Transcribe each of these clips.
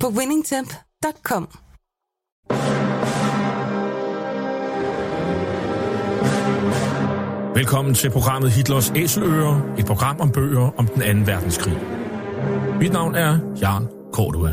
på winningtemp.com. Velkommen til programmet Hitlers Æseløer, et program om bøger om den anden verdenskrig. Mit navn er Jan Cordua.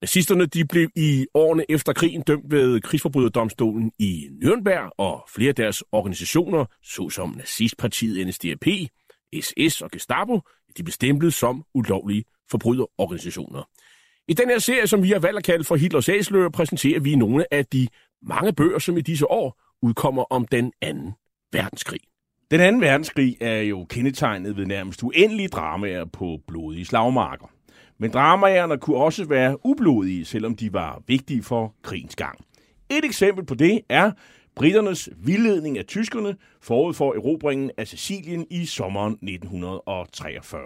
Nazisterne de blev i årene efter krigen dømt ved krigsforbryderdomstolen i Nürnberg, og flere af deres organisationer, såsom nazistpartiet NSDAP, SS og Gestapo, de blev stemplet som ulovlige forbryderorganisationer. I den her serie, som vi har valgt at kalde for Hitlers Æsler, præsenterer vi nogle af de mange bøger, som i disse år udkommer om den anden verdenskrig. Den anden verdenskrig er jo kendetegnet ved nærmest uendelige dramaer på blodige slagmarker. Men dramaerne kunne også være ublodige, selvom de var vigtige for krigens gang. Et eksempel på det er briternes vildledning af tyskerne forud for erobringen af Sicilien i sommeren 1943.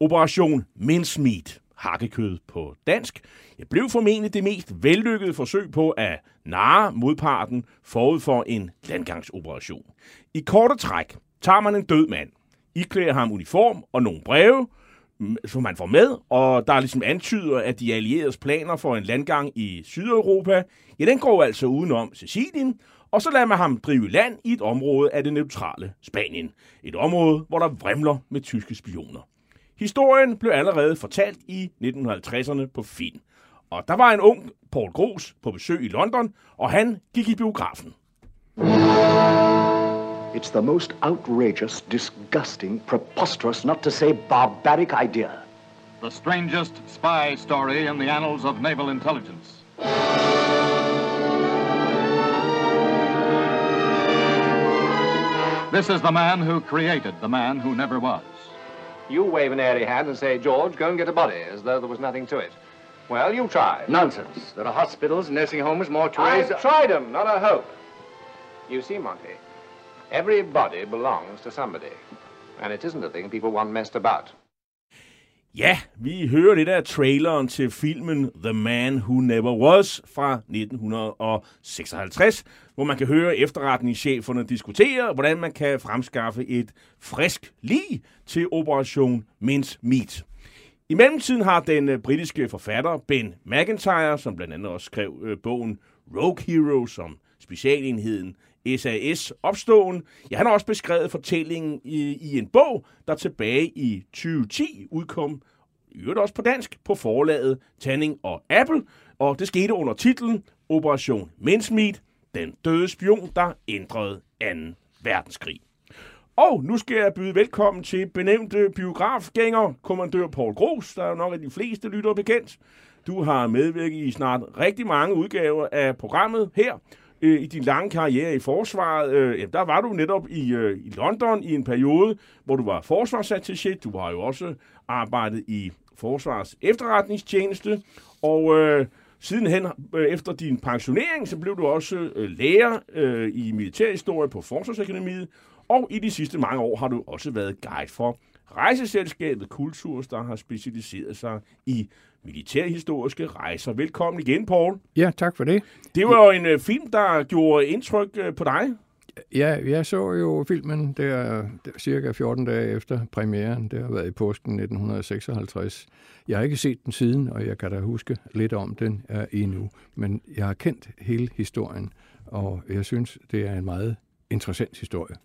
Operation Mincemeat, hakkekød på dansk, jeg blev formentlig det mest vellykkede forsøg på at narre modparten forud for en landgangsoperation. I korte træk tager man en død mand, iklæder ham uniform og nogle breve, som man får med, og der er ligesom antyder, at de allieredes planer for en landgang i Sydeuropa, ja, den går altså udenom Sicilien, og så lader man ham drive land i et område af det neutrale Spanien. Et område, hvor der vrimler med tyske spioner. Historien blev allerede fortalt i 1950'erne på film. Og der var en ung Paul Gros på besøg i London, og han gik i biografen. It's the most outrageous, disgusting, preposterous, not to say barbaric idea. The strangest spy story in the annals of naval intelligence. This is the man who created the man who never was. You wave an airy hand and say, George, go and get a body, as though there was nothing to it. Well, you try. Nonsense. There are hospitals, nursing homes, mortuaries. I've tried them, not a hope. You see, Monty, Everybody belongs to somebody. And it isn't a thing people want messed about. Ja, vi hører det der traileren til filmen The Man Who Never Was fra 1956, hvor man kan høre efterretningscheferne diskutere, hvordan man kan fremskaffe et frisk lig til Operation Mince Meat. I mellemtiden har den øh, britiske forfatter Ben McIntyre, som blandt andet også skrev øh, bogen Rogue Hero som specialenheden SAS opståen. Ja, han har også beskrevet fortællingen i, i en bog, der tilbage i 2010 udkom, i øvrigt også på dansk, på forlaget Tanning og Apple, og det skete under titlen Operation Mincemeat, den døde spion, der ændrede 2. verdenskrig. Og nu skal jeg byde velkommen til benævnte biografgænger, kommandør Paul Gros, der er nok af de fleste lyttere bekendt. Du har medvirket i snart rigtig mange udgaver af programmet her, øh, i din lange karriere i forsvaret, øh, der var du netop i, øh, i London i en periode, hvor du var forsvarsattaché. Du har jo også arbejdet i Forsvars efterretningstjeneste, og øh, sidenhen øh, efter din pensionering, så blev du også øh, lærer øh, i militærhistorie på Forsvarsakademiet, og i de sidste mange år har du også været guide for rejseselskabet Kulturs, der har specialiseret sig i militærhistoriske rejser. Velkommen igen, Paul. Ja, tak for det. Det var jo en uh, film, der gjorde indtryk uh, på dig. Ja, jeg så jo filmen der, der cirka 14 dage efter premieren. Det har været i påsken 1956. Jeg har ikke set den siden, og jeg kan da huske lidt om den uh, endnu. Men jeg har kendt hele historien, og jeg synes, det er en meget interessant historie.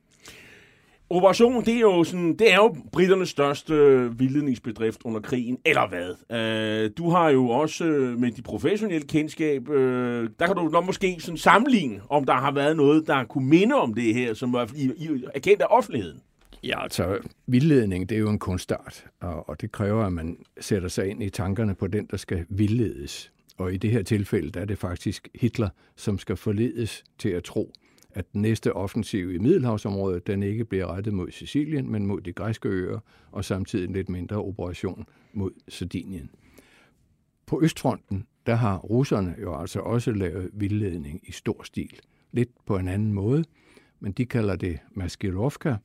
Operation, det er jo sådan, det er jo britternes største øh, vildledningsbedrift under krigen, eller hvad? Øh, du har jo også øh, med de professionelle kendskab, øh, der kan du nok måske sådan sammenligne, om der har været noget, der kunne minde om det her, som er, i, i, er kendt af offentligheden. Ja, altså vildledning, det er jo en kunstart, og, og det kræver, at man sætter sig ind i tankerne på den, der skal vildledes. Og i det her tilfælde, der er det faktisk Hitler, som skal forledes til at tro, at den næste offensiv i Middelhavsområdet, den ikke bliver rettet mod Sicilien, men mod de græske øer, og samtidig en lidt mindre operation mod Sardinien. På Østfronten, der har russerne jo altså også lavet vildledning i stor stil. Lidt på en anden måde, men de kalder det maskirovka,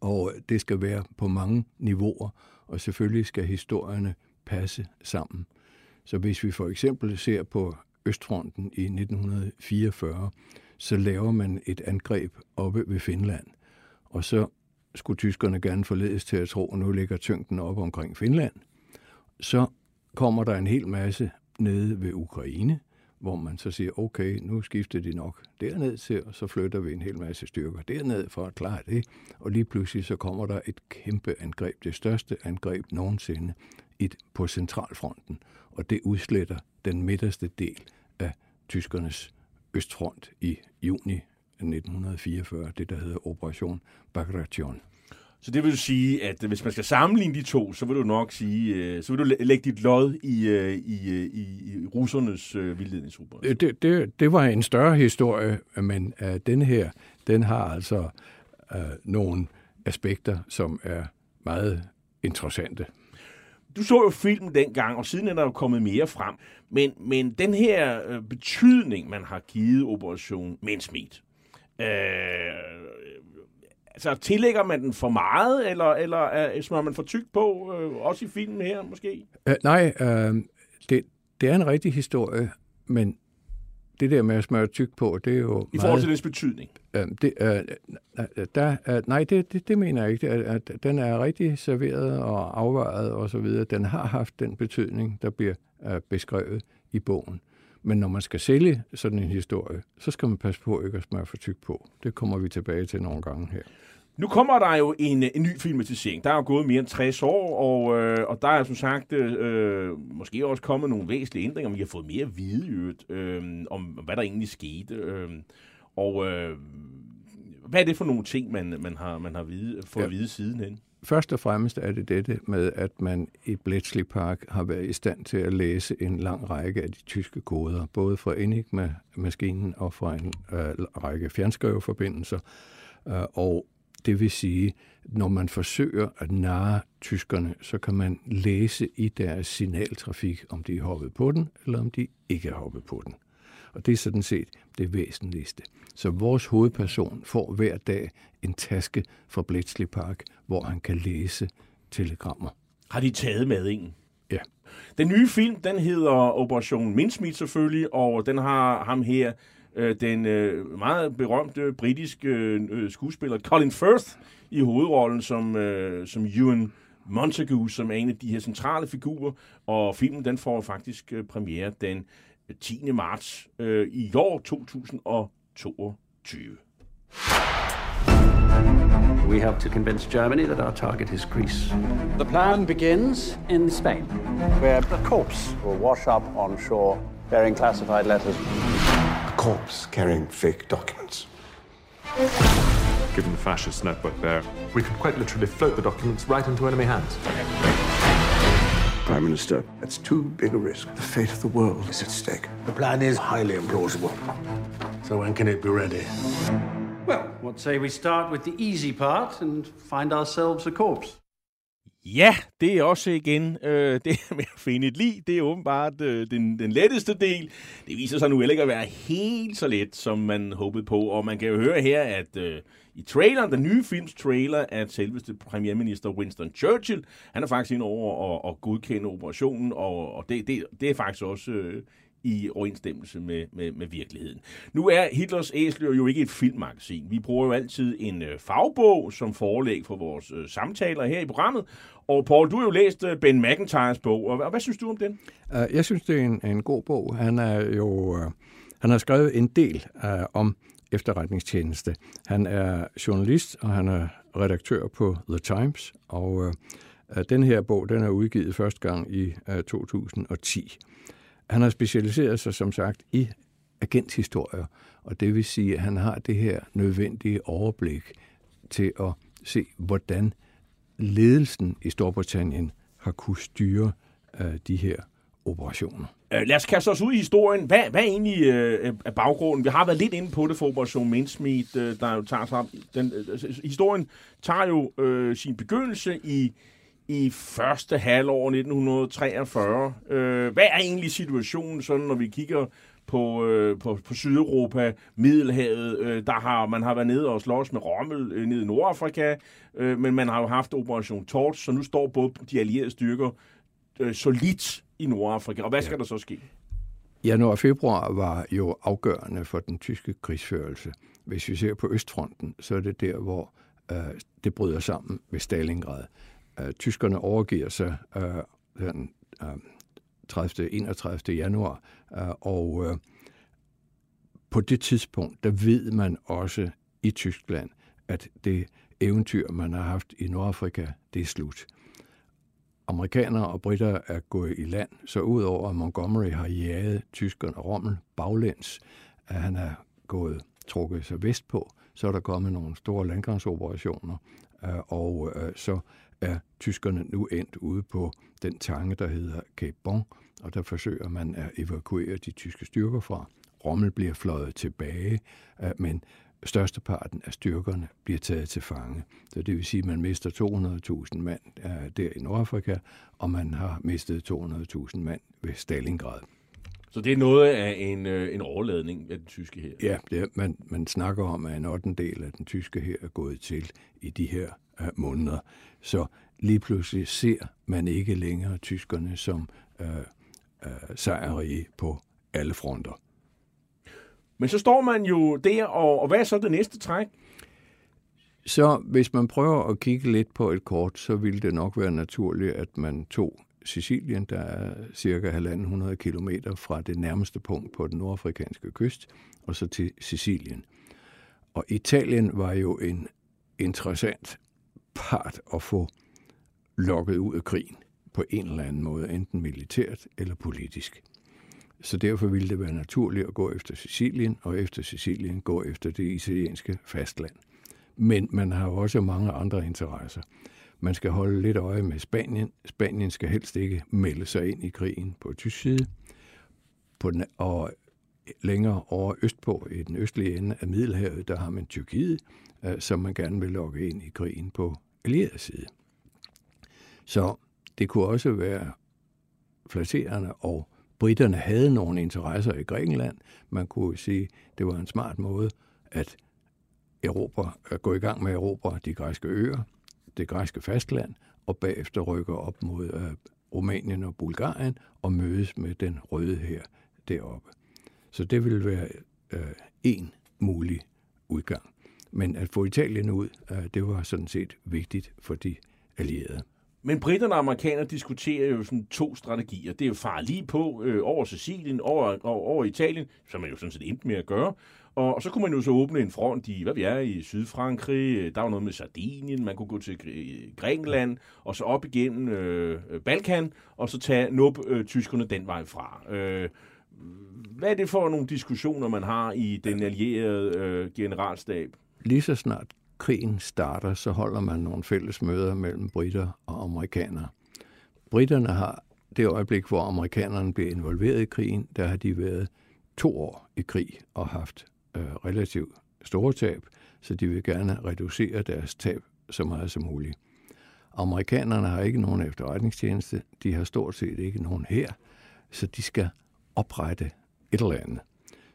og det skal være på mange niveauer, og selvfølgelig skal historierne passe sammen. Så hvis vi for eksempel ser på Østfronten i 1944, så laver man et angreb oppe ved Finland. Og så skulle tyskerne gerne forledes til at tro, at nu ligger tyngden op omkring Finland. Så kommer der en hel masse nede ved Ukraine, hvor man så siger, okay, nu skifter de nok derned til, og så flytter vi en hel masse styrker derned for at klare det. Og lige pludselig så kommer der et kæmpe angreb, det største angreb nogensinde et, på centralfronten, og det udsletter den midterste del af tyskernes østfront i juni 1944, det der hedder Operation Bagration. Så det vil sige, at hvis man skal sammenligne de to, så vil du nok sige, øh, så vil du lægge dit lod i, øh, i, øh, i, i russernes vildledningsoperation. Det, det, det var en større historie, men uh, den her, den har altså uh, nogle aspekter, som er meget interessante. Du så jo filmen dengang, og siden er der jo kommet mere frem. Men, men den her øh, betydning, man har givet Operation Mincemeat, øh, altså tillægger man den for meget, eller, eller øh, smører man for tykt på, øh, også i filmen her måske? Uh, nej, uh, det, det er en rigtig historie, men det der med at smøre tyk på, det er jo... I forhold til dens betydning? Øh, det, øh, øh, der, øh, nej, det, det, det mener jeg ikke. At, at den er rigtig serveret og afvejet og så videre. Den har haft den betydning, der bliver øh, beskrevet i bogen. Men når man skal sælge sådan en historie, så skal man passe på ikke at smøre for tyk på. Det kommer vi tilbage til nogle gange her. Nu kommer der jo en, øh, en ny filmatisering. Der er jo gået mere end 60 år, og, øh, og der er som sagt øh, øh, måske også kommet nogle væsentlige ændringer, men vi har fået mere at vide øh, om, hvad der egentlig skete. Øh, og øh, hvad er det for nogle ting, man, man har, man har vide, fået ja. at vide sidenhen? Først og fremmest er det dette med, at man i Bletchley Park har været i stand til at læse en lang række af de tyske koder, både fra Enigma-maskinen og fra en øh, række fjernskriveforbindelser. Øh, og det vil sige, når man forsøger at narre tyskerne, så kan man læse i deres signaltrafik, om de er hoppet på den, eller om de ikke er hoppet på den. Og det er sådan set det væsentligste. Så vores hovedperson får hver dag en taske fra Bletchley Park, hvor han kan læse telegrammer. Har de taget med en? Ja. Den nye film, den hedder Operation Mincemeat selvfølgelig, og den har ham her, øh, den øh, meget berømte britiske øh, skuespiller Colin Firth i hovedrollen som, øh, som Ewan Montague, som er en af de her centrale figurer, og filmen den får faktisk øh, premiere den 10. marts øh, i år 2022. We have to convince Germany that our target is Greece. The plan begins in Spain, where a corpse will wash up on shore bearing classified letters. A corpse carrying fake documents. Given the fascist network there, we could quite literally float the documents right into enemy hands. Prime Minister, that's too big a risk. The fate of the world is at stake. The plan is highly implausible. So when can it be ready? Well, what say we start with the easy part and find ourselves a corpse? Ja, det er også igen, øh, det med at finde et lig, det er åbenbart øh, den, den letteste del. Det viser sig nu heller ikke at være helt så let, som man håbede på, og man kan jo høre her, at øh, i traileren, den nye films trailer, at selveste premierminister Winston Churchill, han er faktisk ind over at, at godkende operationen, og, og det, det, det er faktisk også øh, i overensstemmelse med, med, med virkeligheden. Nu er Hitlers Æsler jo ikke et filmmagasin. Vi bruger jo altid en øh, fagbog som forelæg for vores øh, samtaler her i programmet. Og Paul, du har jo læst øh, Ben McIntyres bog, og hvad, hvad synes du om den? Øh, jeg synes, det er en, en god bog. Han er jo... Øh, han har skrevet en del uh, om efterretningstjeneste. Han er journalist, og han er redaktør på The Times, og uh, den her bog den er udgivet første gang i uh, 2010. Han har specialiseret sig, som sagt, i agenthistorier, og det vil sige, at han har det her nødvendige overblik til at se, hvordan ledelsen i Storbritannien har kunne styre øh, de her operationer. Øh, lad os kaste os ud i historien. Hvad, hvad er egentlig øh, er baggrunden? Vi har været lidt inde på det for Operation Mindsmeet, øh, der jo tager sig den, øh, altså, Historien tager jo øh, sin begyndelse i i første halvår 1943. Øh, hvad er egentlig situationen, sådan, når vi kigger på, øh, på, på Sydeuropa, Middelhavet. Øh, der har man har været nede og slås med Rommel øh, nede i Nordafrika, øh, men man har jo haft Operation Torch, så nu står både de allierede styrker øh, solidt i Nordafrika. Og hvad skal ja. der så ske? Januar og februar var jo afgørende for den tyske krigsførelse. Hvis vi ser på Østfronten, så er det der, hvor øh, det bryder sammen ved Stalingrad. Øh, tyskerne overgiver sig øh, den øh, 30. 31. januar, Øh, og øh, på det tidspunkt, der ved man også i Tyskland, at det eventyr, man har haft i Nordafrika, det er slut. Amerikanere og britter er gået i land, så udover at Montgomery har jaget tyskerne Rommel baglæns, at han er gået trukket sig vestpå, så er der kommet nogle store landgangsoperationer, øh, og øh, så er tyskerne nu endt ude på den tange, der hedder Cape Bon, og der forsøger man at evakuere de tyske styrker fra. Rommel bliver fløjet tilbage, men størsteparten af styrkerne bliver taget til fange. Så det vil sige, at man mister 200.000 mand der i Nordafrika, og man har mistet 200.000 mand ved Stalingrad. Så det er noget af en, øh, en overladning af den tyske her? Ja, det er, man, man snakker om, at en 8. del af den tyske her er gået til i de her uh, måneder. Så lige pludselig ser man ikke længere tyskerne som uh, uh, sejrige på alle fronter. Men så står man jo der, og, og hvad er så det næste træk? Så hvis man prøver at kigge lidt på et kort, så ville det nok være naturligt, at man tog Sicilien, der er cirka 1.500 km fra det nærmeste punkt på den nordafrikanske kyst, og så til Sicilien. Og Italien var jo en interessant part at få lokket ud af krigen på en eller anden måde, enten militært eller politisk. Så derfor ville det være naturligt at gå efter Sicilien, og efter Sicilien gå efter det italienske fastland. Men man har jo også mange andre interesser. Man skal holde lidt øje med Spanien. Spanien skal helst ikke melde sig ind i krigen på tysk side. På den, og længere over østpå, i den østlige ende af Middelhavet, der har man Tyrkiet, øh, som man gerne vil lokke ind i krigen på allieret side. Så det kunne også være flatterende, og britterne havde nogle interesser i Grækenland. Man kunne sige, det var en smart måde at Europa, at gå i gang med at erobre de græske øer, det græske fastland, og bagefter rykke op mod uh, Rumænien og Bulgarien og mødes med den røde her deroppe. Så det ville være uh, en mulig udgang. Men at få Italien ud, uh, det var sådan set vigtigt for de allierede. Men britterne og amerikanerne diskuterer jo sådan to strategier. Det er jo far lige på øh, over Sicilien, over, over, over Italien, som man jo sådan set endte med at gøre. Og, og så kunne man jo så åbne en front i, hvad vi er, i Sydfrankrig. Der var noget med Sardinien, man kunne gå til øh, Grækenland, og så op igennem øh, Balkan, og så tage nup øh, tyskerne den vej fra. Øh, hvad er det for nogle diskussioner, man har i den allierede øh, generalstab? Lige så snart krigen starter, så holder man nogle fælles møder mellem britter og amerikanere. Britterne har det øjeblik, hvor amerikanerne bliver involveret i krigen, der har de været to år i krig og haft øh, relativt store tab, så de vil gerne reducere deres tab så meget som muligt. Amerikanerne har ikke nogen efterretningstjeneste, de har stort set ikke nogen her, så de skal oprette et eller andet.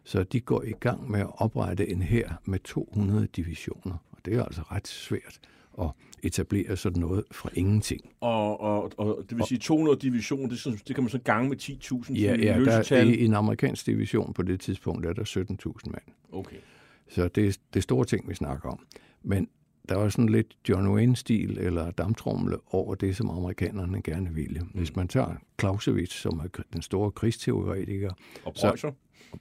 Så de går i gang med at oprette en her med 200 divisioner. Og det er altså ret svært at etablere sådan noget fra ingenting. Og, og, og det vil sige 200 division, det, det kan man så gange med 10.000 Ja, ja der er, i en amerikansk division på det tidspunkt er der 17.000 mand. Okay. Så det, er, det store ting, vi snakker om. Men der var sådan lidt John Wayne-stil eller damptrumle over det, som amerikanerne gerne ville. Hvis man tager Clausewitz, som er den store krigsteoretiker, og så,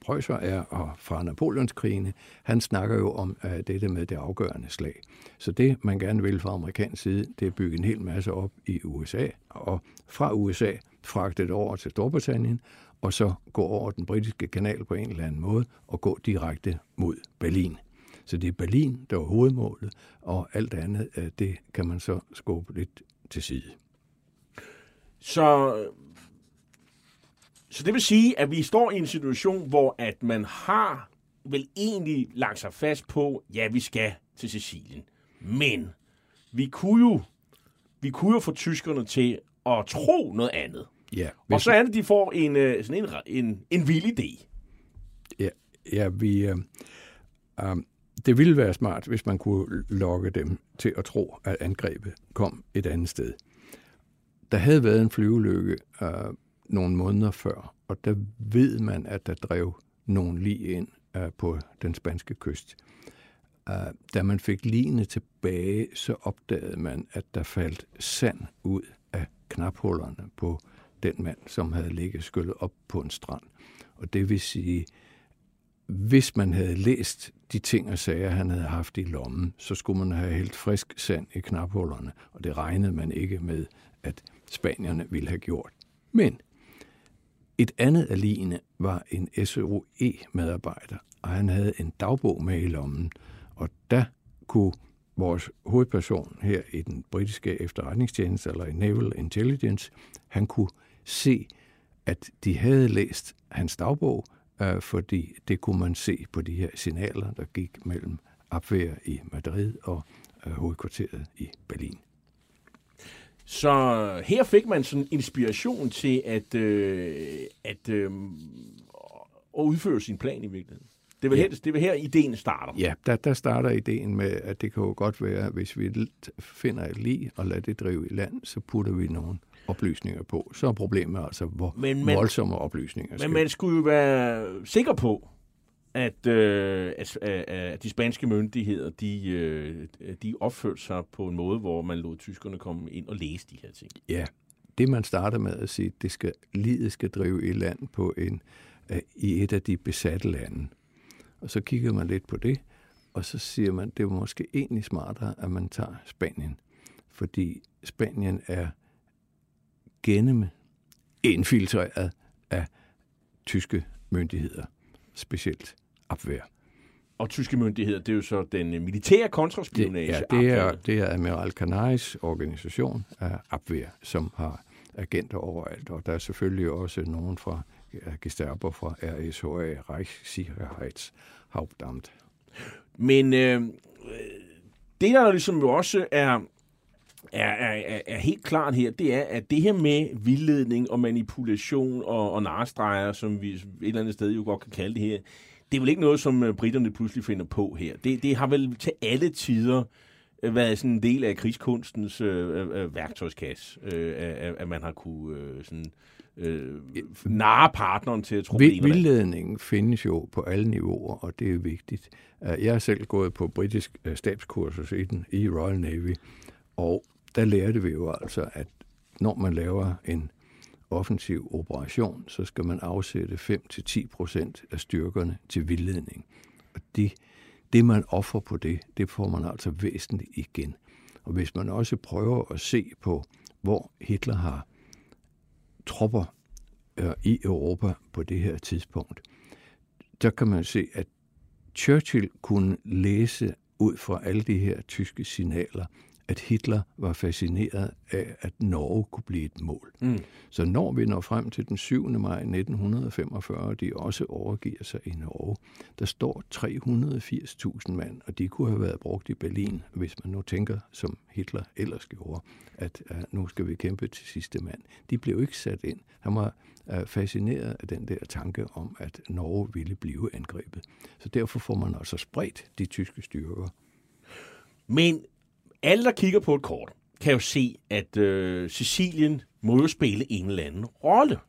Preussen er, og fra Napoleonskrigene, han snakker jo om uh, dette med det afgørende slag. Så det, man gerne vil fra amerikansk side, det er at bygge en hel masse op i USA, og fra USA fragte det over til Storbritannien, og så gå over den britiske kanal på en eller anden måde, og gå direkte mod Berlin. Så det er Berlin, der er hovedmålet, og alt andet, uh, det kan man så skubbe lidt til side. Så, så det vil sige, at vi står i en situation, hvor at man har vel egentlig lagt sig fast på, ja, vi skal til Sicilien. Men vi kunne jo, vi kunne jo få tyskerne til at tro noget andet. Ja, Og så er det, de får en, øh, sådan en, en, en vild idé. Ja, ja vi, øh, øh, det ville være smart, hvis man kunne lokke dem til at tro, at angrebet kom et andet sted. Der havde været en flyvelykke øh, nogle måneder før, og der ved man, at der drev nogen lige ind øh, på den spanske kyst. Uh, da man fik ligene tilbage, så opdagede man, at der faldt sand ud af knaphullerne på den mand, som havde ligget skyllet op på en strand. Og det vil sige, hvis man havde læst de ting og sager, han havde haft i lommen, så skulle man have helt frisk sand i knaphullerne, og det regnede man ikke med, at spanierne ville have gjort. Men et andet af ligene var en SOE-medarbejder, og han havde en dagbog med i lommen, og der kunne vores hovedperson her i den britiske efterretningstjeneste, eller i Naval Intelligence, han kunne se, at de havde læst hans dagbog, øh, fordi det kunne man se på de her signaler, der gik mellem Abwehr i Madrid og øh, hovedkvarteret i Berlin. Så her fik man sådan inspiration til at, øh, at, øh, at udføre sin plan i virkeligheden. Det var, ja. her, det var her, ideen starter. Ja, der, der starter ideen med, at det kan jo godt være, hvis vi finder et lig og lader det drive i land, så putter vi nogle oplysninger på. Så er problemet altså, hvor men man, voldsomme oplysninger Men skal. man skulle jo være sikker på, at, øh, at, at de spanske myndigheder, de, øh, de opførte sig på en måde, hvor man lod tyskerne komme ind og læse de her ting. Ja, det man starter med at sige, det skal, livet skal drive i land på en, øh, i et af de besatte lande. Og så kigger man lidt på det, og så siger man, det er måske egentlig smartere, at man tager Spanien. Fordi Spanien er gennem infiltreret af tyske myndigheder, specielt Abwehr. Og tyske myndigheder, det er jo så den militære kontraspionage. Det, ja, det er, det er Admiral Canaris organisation af Abwehr, som har agenter overalt. Og der er selvfølgelig også nogen fra Gestapo fra RSHA, Reichssicherheitshauptamt. Men øh, det, der ligesom jo også er, er, er, er helt klart her, det er, at det her med vildledning og manipulation og, og narestreger, som vi et eller andet sted jo godt kan kalde det her, det er vel ikke noget, som øh, britterne pludselig finder på her. Det, det har vel til alle tider øh, været sådan en del af krigskunstens øh, øh, værktøjskasse, øh, at, at man har kunne øh, sådan, øh, narre partneren til at tro Vild, Vildledningen findes jo på alle niveauer, og det er vigtigt. Jeg har selv gået på britisk stabskursus i, den, i Royal Navy, og der lærte vi jo altså, at når man laver en offensiv operation, så skal man afsætte 5-10 procent af styrkerne til vildledning. Og de, det, man offer på det, det får man altså væsentligt igen. Og hvis man også prøver at se på, hvor Hitler har tropper øh, i Europa på det her tidspunkt, der kan man se, at Churchill kunne læse ud fra alle de her tyske signaler, at Hitler var fascineret af, at Norge kunne blive et mål. Mm. Så når vi når frem til den 7. maj 1945, de også overgiver sig i Norge, der står 380.000 mand, og de kunne have været brugt i Berlin, hvis man nu tænker, som Hitler ellers gjorde, at uh, nu skal vi kæmpe til sidste mand. De blev ikke sat ind. Han var uh, fascineret af den der tanke om, at Norge ville blive angrebet. Så derfor får man altså spredt de tyske styrker. Men alle, der kigger på et kort, kan jo se, at øh, Sicilien må jo spille en eller anden rolle.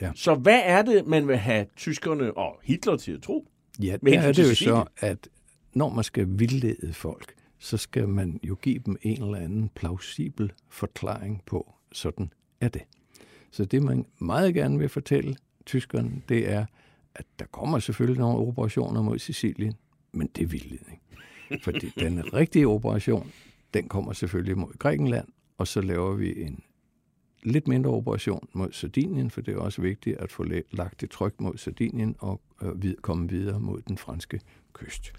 Ja. Så hvad er det, man vil have tyskerne og Hitler til at tro? Ja, det er det jo så, at når man skal vildlede folk, så skal man jo give dem en eller anden plausibel forklaring på, sådan er det. Så det, man meget gerne vil fortælle tyskerne, det er, at der kommer selvfølgelig nogle operationer mod Sicilien, men det er vildledning. Fordi den rigtige operation, den kommer selvfølgelig mod Grækenland, og så laver vi en lidt mindre operation mod Sardinien, for det er også vigtigt at få lagt et tryk mod Sardinien og øh, komme videre mod den franske kyst.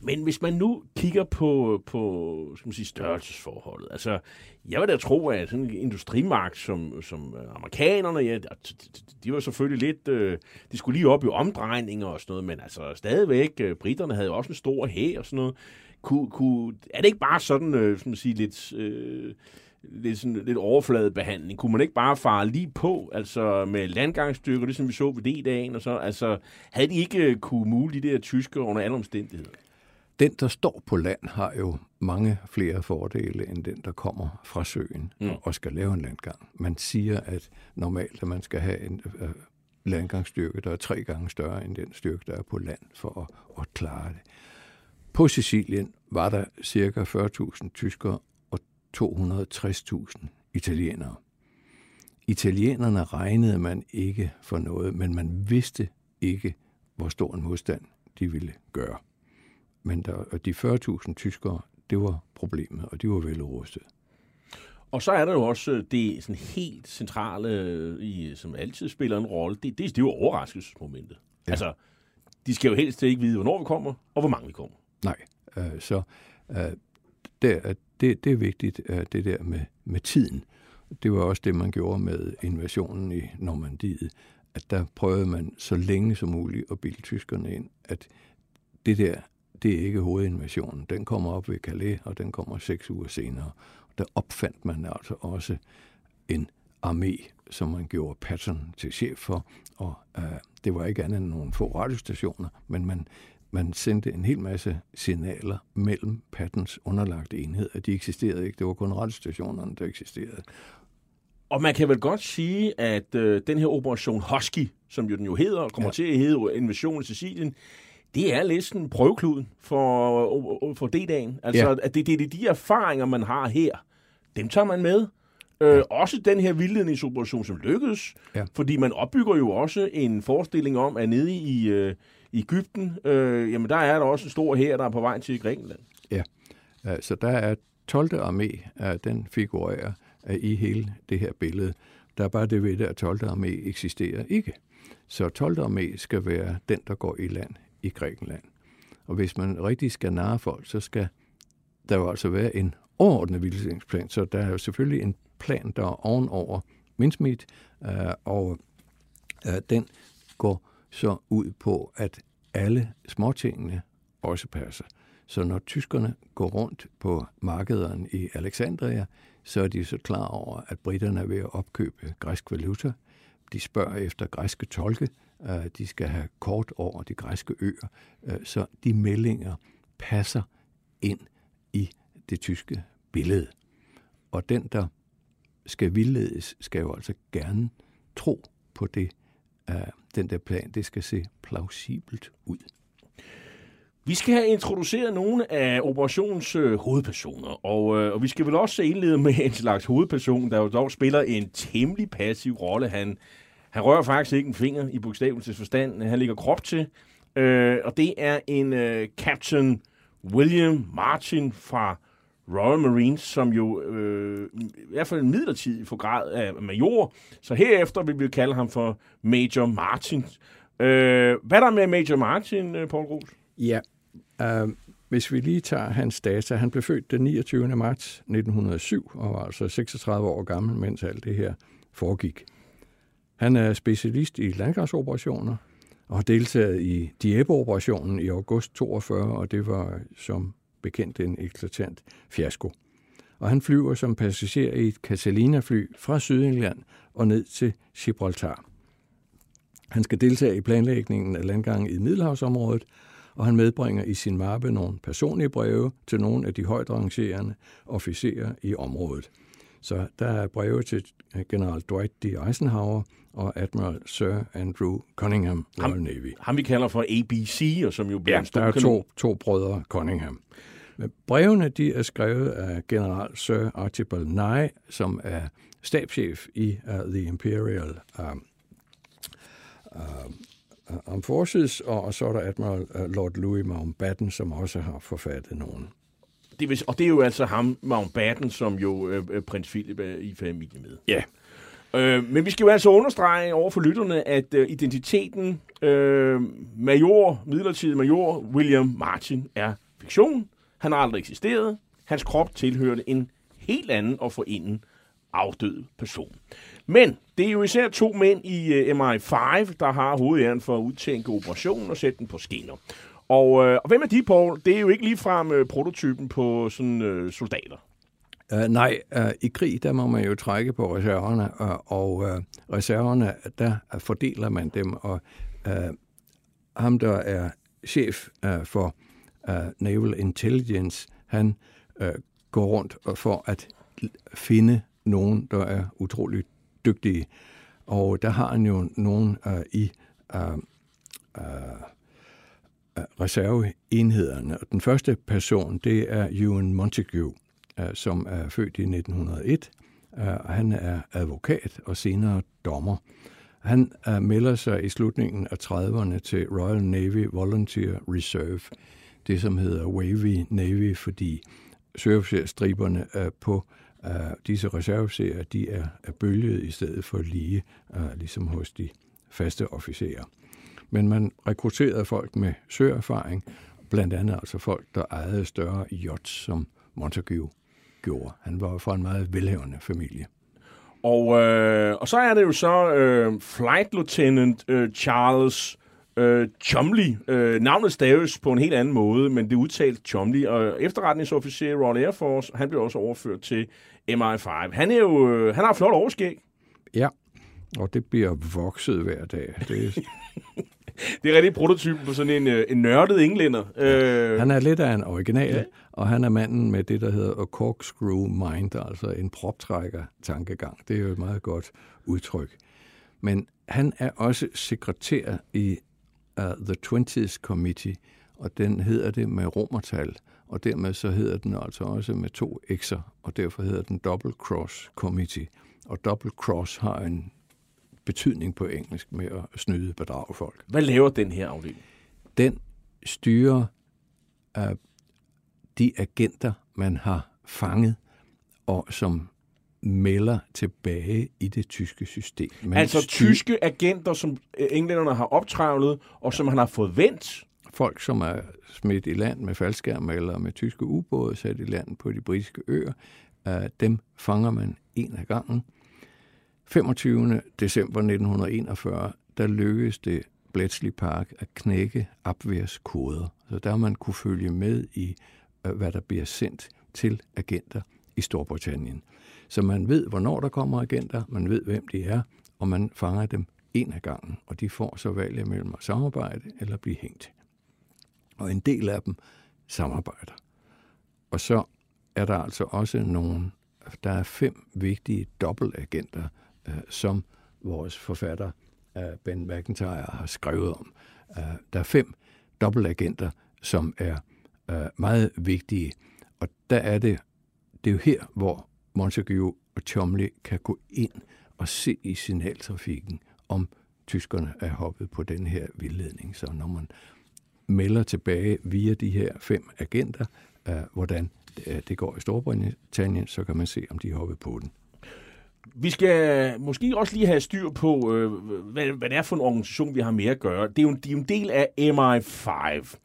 Men hvis man nu kigger på, på skal man sige, størrelsesforholdet, altså, jeg vil da tro, at sådan en industrimagt som, som amerikanerne, ja, de var selvfølgelig lidt, øh, de skulle lige op i omdrejninger og sådan noget, men altså stadigvæk, øh, britterne havde jo også en stor hæ og sådan noget. Ku, ku, er det ikke bare sådan, øh, man sige, lidt... Øh, lidt, sådan, lidt overfladebehandling. Kunne man ikke bare fare lige på, altså med landgangsstykker, det som vi så ved D-dagen og så, altså havde de ikke kunne muligt de der tyske under alle omstændigheder? Den, der står på land, har jo mange flere fordele end den, der kommer fra søen mm. og skal lave en landgang. Man siger, at normalt at man skal have en uh, landgangsstyrke, der er tre gange større end den styrke, der er på land for at, at klare det. På Sicilien var der cirka 40.000 tyskere 260.000 italienere. Italienerne regnede man ikke for noget, men man vidste ikke, hvor stor en modstand de ville gøre. Men der, og de 40.000 tyskere, det var problemet, og de var velrustet. Og så er der jo også det sådan helt centrale, i, som altid spiller en rolle, det, det, det er jo overraskelsesmomentet. Ja. Altså, de skal jo helst ikke vide, hvornår vi kommer, og hvor mange vi kommer. Nej, øh, så øh, der, øh, det, det er vigtigt, øh, det der med, med tiden. Det var også det, man gjorde med invasionen i Normandiet, at der prøvede man så længe som muligt at bilde tyskerne ind, at det der, det er ikke hovedinvasionen. Den kommer op ved Calais, og den kommer seks uger senere. Der opfandt man altså også en armé, som man gjorde Patton til chef for, og øh, det var ikke andet end nogle få radiostationer, men man man sendte en hel masse signaler mellem Pattens underlagte enheder. De eksisterede ikke. Det var kun radiostationerne, der eksisterede. Og man kan vel godt sige, at øh, den her operation Husky, som jo den jo hedder, og kommer ja. til at hedde Invasion i Sicilien, det er lidt sådan prøvekluden for, for D-dagen. Altså, ja. at det, det, det er de erfaringer, man har her. Dem tager man med. Øh, ja. Også den her vildledningsoperation, som lykkedes. Ja. Fordi man opbygger jo også en forestilling om, at nede i, øh, i Ægypten, øh, jamen der er der også en stor her, der er på vej til Grækenland. Ja, øh, så der er 12. armé, den figurerer øh, i hele det her billede. Der er bare det ved det, at 12. armé eksisterer ikke. Så 12. armé skal være den, der går i land i Grækenland. Og hvis man rigtig skal narre folk, så skal der jo altså være en overordnet vildledningsplan. Så der er jo selvfølgelig en plan, der er ovenover Mindsmeet, øh, og øh, den går så ud på, at alle småtingene også passer. Så når tyskerne går rundt på markederne i Alexandria, så er de så klar over, at britterne er ved at opkøbe græsk valuta. De spørger efter græske tolke. Øh, de skal have kort over de græske øer. Øh, så de meldinger passer ind i det tyske billede. Og den, der skal vildledes, skal jo altså gerne tro på det, øh, den der plan, det skal se plausibelt ud. Vi skal have introduceret nogle af operationens øh, hovedpersoner, og, øh, og vi skal vel også indlede med en slags hovedperson, der jo dog spiller en temmelig passiv rolle. Han, han rører faktisk ikke en finger i bogstavelses forstand. Han ligger krop til, øh, og det er en øh, Captain William Martin fra Royal Marines, som jo øh, i hvert fald midlertidigt for grad af major. Så herefter vil vi kalde ham for Major Martin. Øh, hvad er der med Major Martin, øh, Paul Gros? Ja, øh, hvis vi lige tager hans data. Han blev født den 29. marts 1907 og var altså 36 år gammel, mens alt det her foregik. Han er specialist i landgangsoperationer og har deltaget i Dieppe-operationen i august 42, og det var som bekendt en eklatant fiasko. Og han flyver som passager i et Catalina-fly fra Sydengland og ned til Gibraltar. Han skal deltage i planlægningen af landgangen i Middelhavsområdet, og han medbringer i sin mappe nogle personlige breve til nogle af de højt rangerende officerer i området. Så der er breve til general Dwight D. Eisenhower og Admiral Sir Andrew Cunningham, Royal ham, Navy. Ham vi kalder for ABC, og som jo bliver ja, der er to, to brødre Cunningham. Brevene de er skrevet af general Sir Archibald Nye, som er stabschef i uh, The Imperial uh, uh, Armed Forces, og, og så er der Admiral uh, Lord Louis Mountbatten, som også har forfattet nogen. Det vil, og det er jo altså ham, Mountbatten, som jo øh, prins Philip er i familie med. Ja. Øh, men vi skal jo altså understrege over for lytterne, at øh, identiteten øh, major, midlertidig major William Martin er fiktion. Han har aldrig eksisteret. Hans krop tilhørte en helt anden og forinden afdød person. Men det er jo især to mænd i uh, MI5, der har hovedæren for at udtænke operationen og sætte den på skinner. Og, øh, og hvem er de, Paul? Det er jo ikke ligefrem øh, prototypen på sådan øh, soldater. Uh, nej, uh, i krig, der må man jo trække på reserverne, uh, og uh, reserverne, der fordeler man dem, og uh, ham, der er chef uh, for uh, Naval Intelligence, han uh, går rundt for at finde nogen, der er utroligt dygtige. Og der har han jo nogen uh, i uh, uh, reserveenhederne. Og den første person, det er Ewan Montague, uh, som er født i 1901. Uh, øh, han er advokat og senere dommer. Han uh, melder sig i slutningen af 30'erne til Royal Navy Volunteer Reserve, det som hedder Wavy Navy, fordi søofficerstriberne uh, på Uh, disse reserveserier, de er, er bølget i stedet for lige, uh, ligesom hos de faste officerer. Men man rekrutterede folk med søerfaring, blandt andet altså folk, der ejede større yachts, som Montague gjorde. Han var fra en meget velhavende familie. Og, øh, og så er det jo så øh, Flight Lieutenant øh, Charles øh, Chumley. Øh, navnet staves på en helt anden måde, men det er udtalt Chumley. Og efterretningsofficer i Royal Air Force, han blev også overført til MI5. Han, er jo, øh, han har flot overskæg. Ja, og det bliver vokset hver dag. Det er, det er rigtig prototypen på sådan en, øh, en nørdet englænder. Øh... Han er lidt af en original, ja. og han er manden med det, der hedder a corkscrew mind, altså en proptrækker tankegang. Det er jo et meget godt udtryk. Men han er også sekretær i uh, The Twenties Committee, og den hedder det med romertal, og dermed så hedder den altså også med to x'er, og derfor hedder den Double Cross Committee. Og Double Cross har en betydning på engelsk med at snyde bedrage folk. Hvad laver den her afdeling? Den styrer uh, de agenter, man har fanget, og som melder tilbage i det tyske system. Man altså tyske agenter, som englænderne har optravlet, og ja. som han har fået vendt? Folk, som er smidt i land med faldskærm eller med tyske ubåde, sat i land på de britiske øer, uh, dem fanger man en af gangen. 25. december 1941, der lykkedes det Bletchley Park at knække Abwehrs koder. Så der man kunne følge med i, øh, hvad der bliver sendt til agenter i Storbritannien. Så man ved, hvornår der kommer agenter, man ved, hvem de er, og man fanger dem en af gangen, og de får så valget mellem at samarbejde eller blive hængt. Og en del af dem samarbejder. Og så er der altså også nogle, der er fem vigtige dobbeltagenter, øh, som vores forfatter øh, Ben McIntyre har skrevet om. Øh, der er fem dobbeltagenter, som er øh, meget vigtige. Og der er det, det er jo her, hvor Montague og Chomley kan gå ind og se i signaltrafikken, om tyskerne er hoppet på den her vildledning. Så når man melder tilbage via de her fem agenter, øh, hvordan øh, det går i Storbritannien, så kan man se, om de er hoppet på den. Vi skal måske også lige have styr på, øh, hvad, hvad det er for en organisation, vi har med at gøre. Det er jo, de er jo en del af MI5.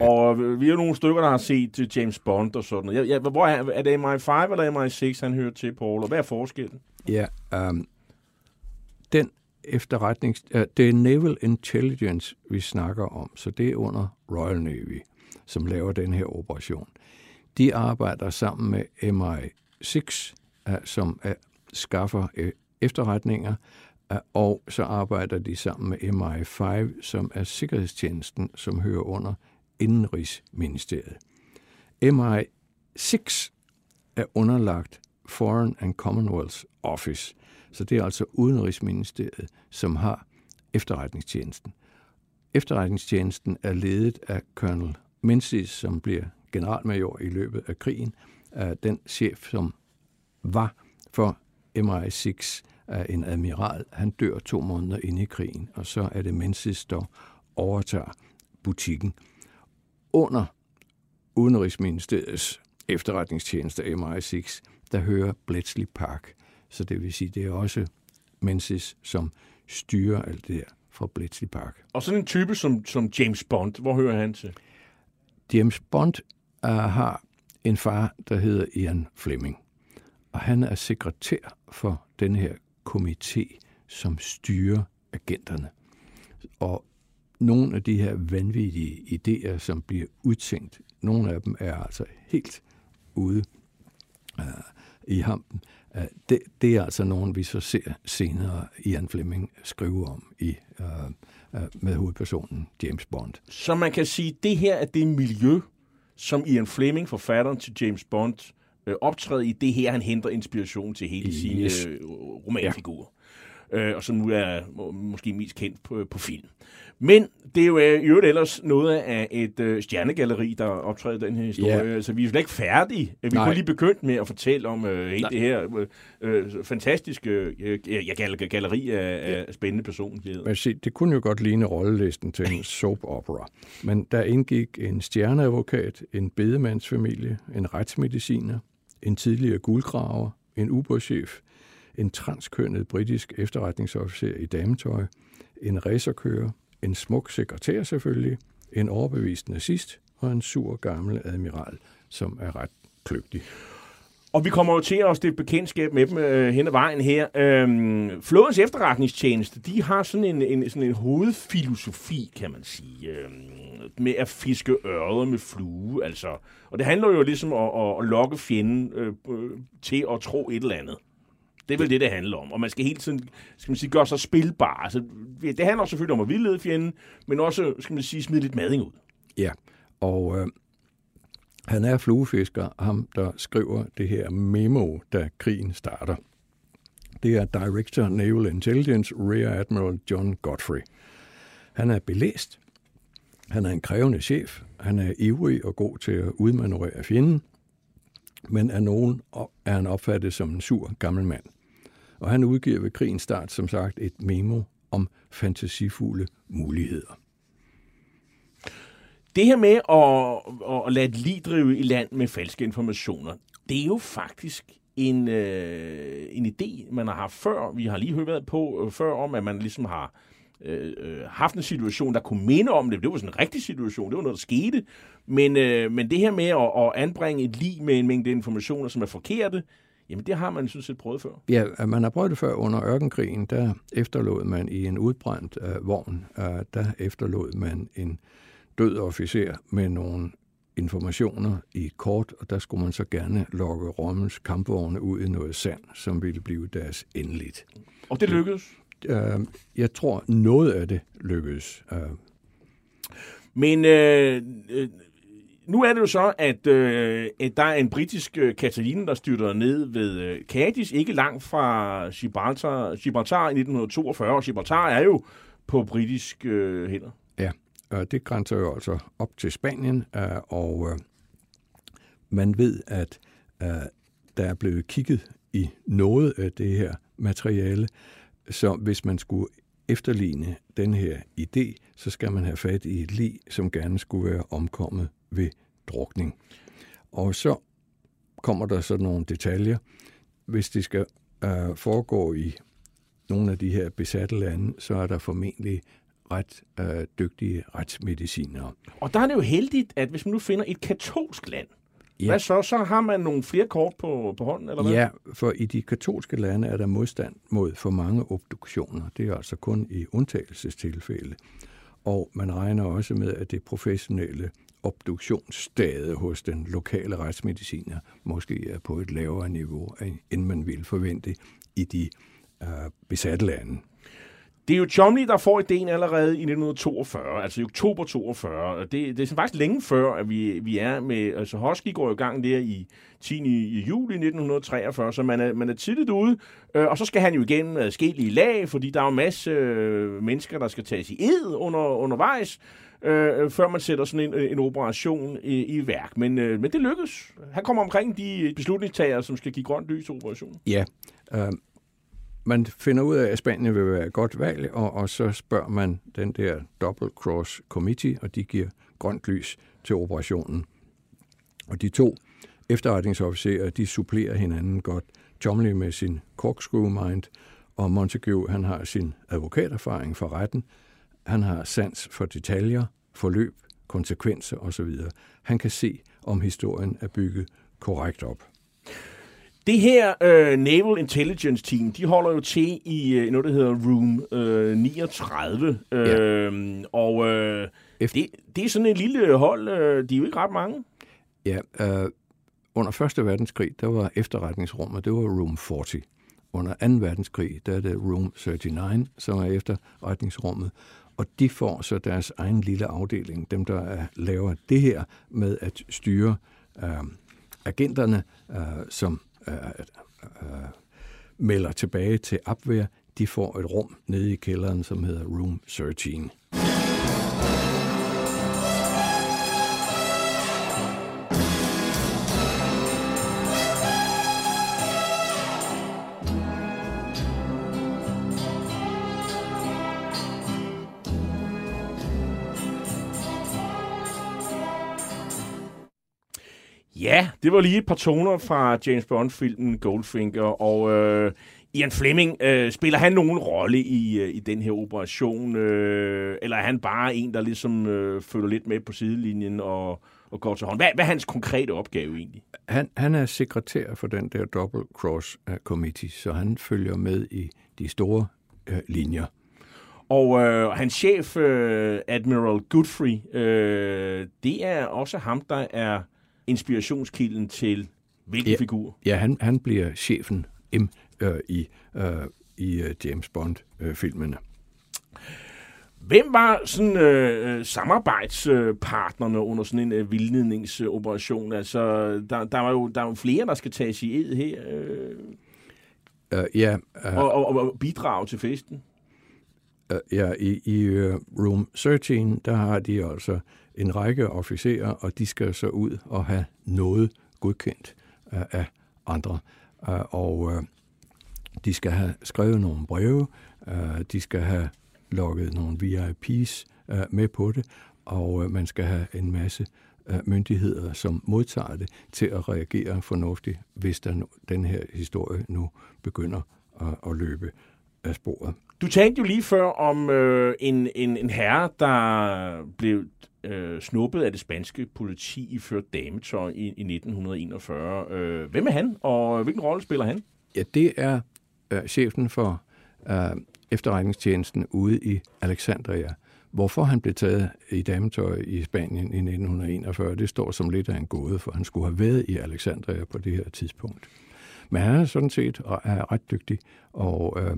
Og vi er nogle stykker, der har set James Bond og sådan noget. Ja, hvor er, er det MI5 eller MI6, han hører til, Paul? Og hvad er forskellen? Ja, um, den efterretnings... Uh, det er Naval Intelligence, vi snakker om, så det er under Royal Navy, som laver den her operation. De arbejder sammen med MI6, uh, som uh, skaffer øh, efterretninger, øh, og så arbejder de sammen med MI5, som er sikkerhedstjenesten, som hører under Indenrigsministeriet. MI6 er underlagt Foreign and Commonwealth Office, så det er altså Udenrigsministeriet, som har efterretningstjenesten. Efterretningstjenesten er ledet af Colonel Menzies, som bliver generalmajor i løbet af krigen, den chef, som var for MI6 af en admiral. Han dør to måneder inde i krigen, og så er det Menzies, der overtager butikken. Under Udenrigsministeriets efterretningstjeneste MI6, der hører Bletchley Park. Så det vil sige, det er også Menzies, som styrer alt det her fra Bletchley Park. Og sådan en type som, som James Bond, hvor hører han til? James Bond uh, har en far, der hedder Ian Fleming. Og han er sekretær for den her komité, som styrer agenterne. Og nogle af de her vanvittige idéer, som bliver udtænkt, nogle af dem er altså helt ude uh, i hampen. Uh, det, det er altså nogen, vi så ser senere Ian Fleming skrive om i uh, uh, med hovedpersonen James Bond. Så man kan sige, at det her er det miljø, som Ian Fleming, forfatteren til James Bond, øh, optræder i. Det her, han henter inspiration til hele sine Yes. øh, romanfigurer. Ja. Øh, og som nu er må, måske mest kendt på, på film. Men det er jo øh, i øvrigt ellers noget af et øh, stjernegalleri, der optræder den her historie. Ja. Så vi er slet ikke færdige. Vi Nej. kunne lige begyndt med at fortælle om øh, hele Nej. det her øh, øh, fantastiske øh, ja, gal- galleri af, af spændende personligheder. Men se, det kunne jo godt ligne rollelisten til en soap opera. Men der indgik en stjerneadvokat, en bedemandsfamilie, en retsmediciner, en tidligere guldgraver, en ubådschef, en transkønnet britisk efterretningsofficer i dametøj, en racerkører, en smuk sekretær selvfølgelig, en overbevist nazist og en sur gammel admiral, som er ret kløgtig. Og vi kommer jo til at stifte bekendtskab med dem øh, hen ad vejen her. Øhm, Flådens efterretningstjeneste, de har sådan en, en, sådan en hovedfilosofi, kan man sige, øhm, med at fiske ørder med flue. Altså. Og det handler jo ligesom om at, at lokke fjenden øh, øh, til at tro et eller andet. Det er vel det, det handler om. Og man skal hele tiden skal man sige, gøre sig spilbar. Altså, det handler selvfølgelig om at vildlede fjenden, men også skal man sige, smide lidt mading ud. Ja, og øh, han er fluefisker, ham der skriver det her memo, da krigen starter. Det er Director Naval Intelligence Rear Admiral John Godfrey. Han er belæst, han er en krævende chef, han er ivrig og god til at udmanøvrere fjenden, men af nogen er han opfattet som en sur gammel mand. Og han udgiver ved krigens start, som sagt, et memo om fantasifulde muligheder. Det her med at, at lade et lig drive i land med falske informationer, det er jo faktisk en, øh, en idé, man har haft før. Vi har lige hørt på øh, før om, at man ligesom har øh, øh, haft en situation, der kunne minde om det. Det var sådan en rigtig situation, det var noget, der skete. Men, øh, men det her med at, at anbringe et lig med en mængde informationer, som er forkerte, jamen det har man sådan set prøvet før. Ja, man har prøvet det før under ørkenkrigen. Der efterlod man i en udbrændt øh, vogn, øh, der efterlod man en død officer med nogle informationer i et kort, og der skulle man så gerne lokke Rommels kampvogne ud i noget sand, som ville blive deres endeligt. Og det lykkedes? Øh, jeg tror, noget af det lykkedes. Øh, Men øh, øh, nu er det jo så, at, øh, at der er en britisk øh, Katalin, der styrter ned ved øh, Cadiz, ikke langt fra Gibraltar, Gibraltar i 1942, og Gibraltar er jo på britisk øh, hænder. Øh, det grænser jo altså op til Spanien, øh, og øh, man ved, at øh, der er blevet kigget i noget af det her materiale, så hvis man skulle efterligne den her idé, så skal man have fat i et lig, som gerne skulle være omkommet ved drukning. Og så kommer der så nogle detaljer. Hvis det skal øh, foregå i nogle af de her besatte lande, så er der formentlig ret øh, dygtige retsmedicinere. Og der er det jo heldigt, at hvis man nu finder et katolsk land, Ja. hvad så? Så har man nogle flere kort på, på hånden, eller hvad? Ja, for i de katolske lande er der modstand mod for mange obduktioner. Det er altså kun i undtagelsestilfælde. Og man regner også med, at det professionelle obduktionsstade hos den lokale retsmediciner måske er på et lavere niveau, end man ville forvente i de øh, besatte lande. Det er jo Chomley, der får ideen allerede i 1942, altså i oktober 42. Og det, det er faktisk længe før, at vi, vi er med... Altså Hosky går i gang der i 10. i juli 1943, så man er, man er tidligt ude. Øh, og så skal han jo igen adskillige lag, fordi der er jo masse øh, mennesker, der skal tages i ed under, undervejs, øh, før man sætter sådan en, øh, en operation i, i værk. Men, øh, men det lykkes. Han kommer omkring de beslutningstagere, som skal give grønt lys til operationen. Ja, øh, man finder ud af, at Spanien vil være et godt valg, og, og så spørger man den der Double Cross Committee, og de giver grønt lys til operationen. Og de to efterretningsofficerer, de supplerer hinanden godt. Chomley med sin corkscrew mind, og Montague, han har sin advokaterfaring for retten. Han har sans for detaljer, forløb, konsekvenser osv. Han kan se, om historien er bygget korrekt op. Det her uh, Naval Intelligence Team, de holder jo til i uh, noget, der hedder Room uh, 39. Uh, ja. Og uh, det, det er sådan et lille hold. Uh, de er jo ikke ret mange. Ja, uh, under Første Verdenskrig, der var efterretningsrummet, det var Room 40. Under 2. verdenskrig, der er det Room 39, som er efterretningsrummet. Og de får så deres egen lille afdeling, dem der er, laver det her med at styre uh, agenterne, uh, som øh, uh, melder tilbage til Upware, de får et rum nede i kælderen, som hedder Room 13. Ja, det var lige et par toner fra James Bond-filmen Goldfinger, og øh, Ian Fleming, øh, spiller han nogen rolle i, øh, i den her operation, øh, eller er han bare en, der ligesom øh, følger lidt med på sidelinjen og, og går til hånd? Hvad, hvad er hans konkrete opgave egentlig? Han, han er sekretær for den der Double Cross uh, Committee, så han følger med i de store uh, linjer. Og øh, hans chef, øh, Admiral Godfrey, øh, det er også ham, der er inspirationskilden til hvilken ja, figur? Ja, han, han bliver chefen M øh, i, øh, i uh, James Bond-filmene. Øh, Hvem var sådan øh, samarbejdspartnerne under sådan en øh, vildledningsoperation? Altså, der, der, var jo, der er jo flere, der skal tages i ed her. Øh, uh, ja. Uh, og, og, og bidrage til festen. Uh, ja, i, i uh, Room 13, der har de altså en række officerer, og de skal så ud og have noget godkendt øh, af andre. Øh, og øh, de skal have skrevet nogle breve, de skal have lukket nogle VIP's med på det, og man skal have en masse myndigheder, som modtager det, til at reagere fornuftigt, hvis der den her historie nu begynder at løbe af sporet. Du talte jo lige før om øh, en, en, en herre, der blev øh, snuppet af det spanske politi i ført dametøj i, i 1941. Øh, hvem er han, og hvilken rolle spiller han? Ja, det er øh, chefen for øh, efterretningstjenesten ude i Alexandria. Hvorfor han blev taget i dametøj i Spanien i 1941, det står som lidt af en gåde, for han skulle have været i Alexandria på det her tidspunkt. Men han er sådan set og er ret dygtig og øh,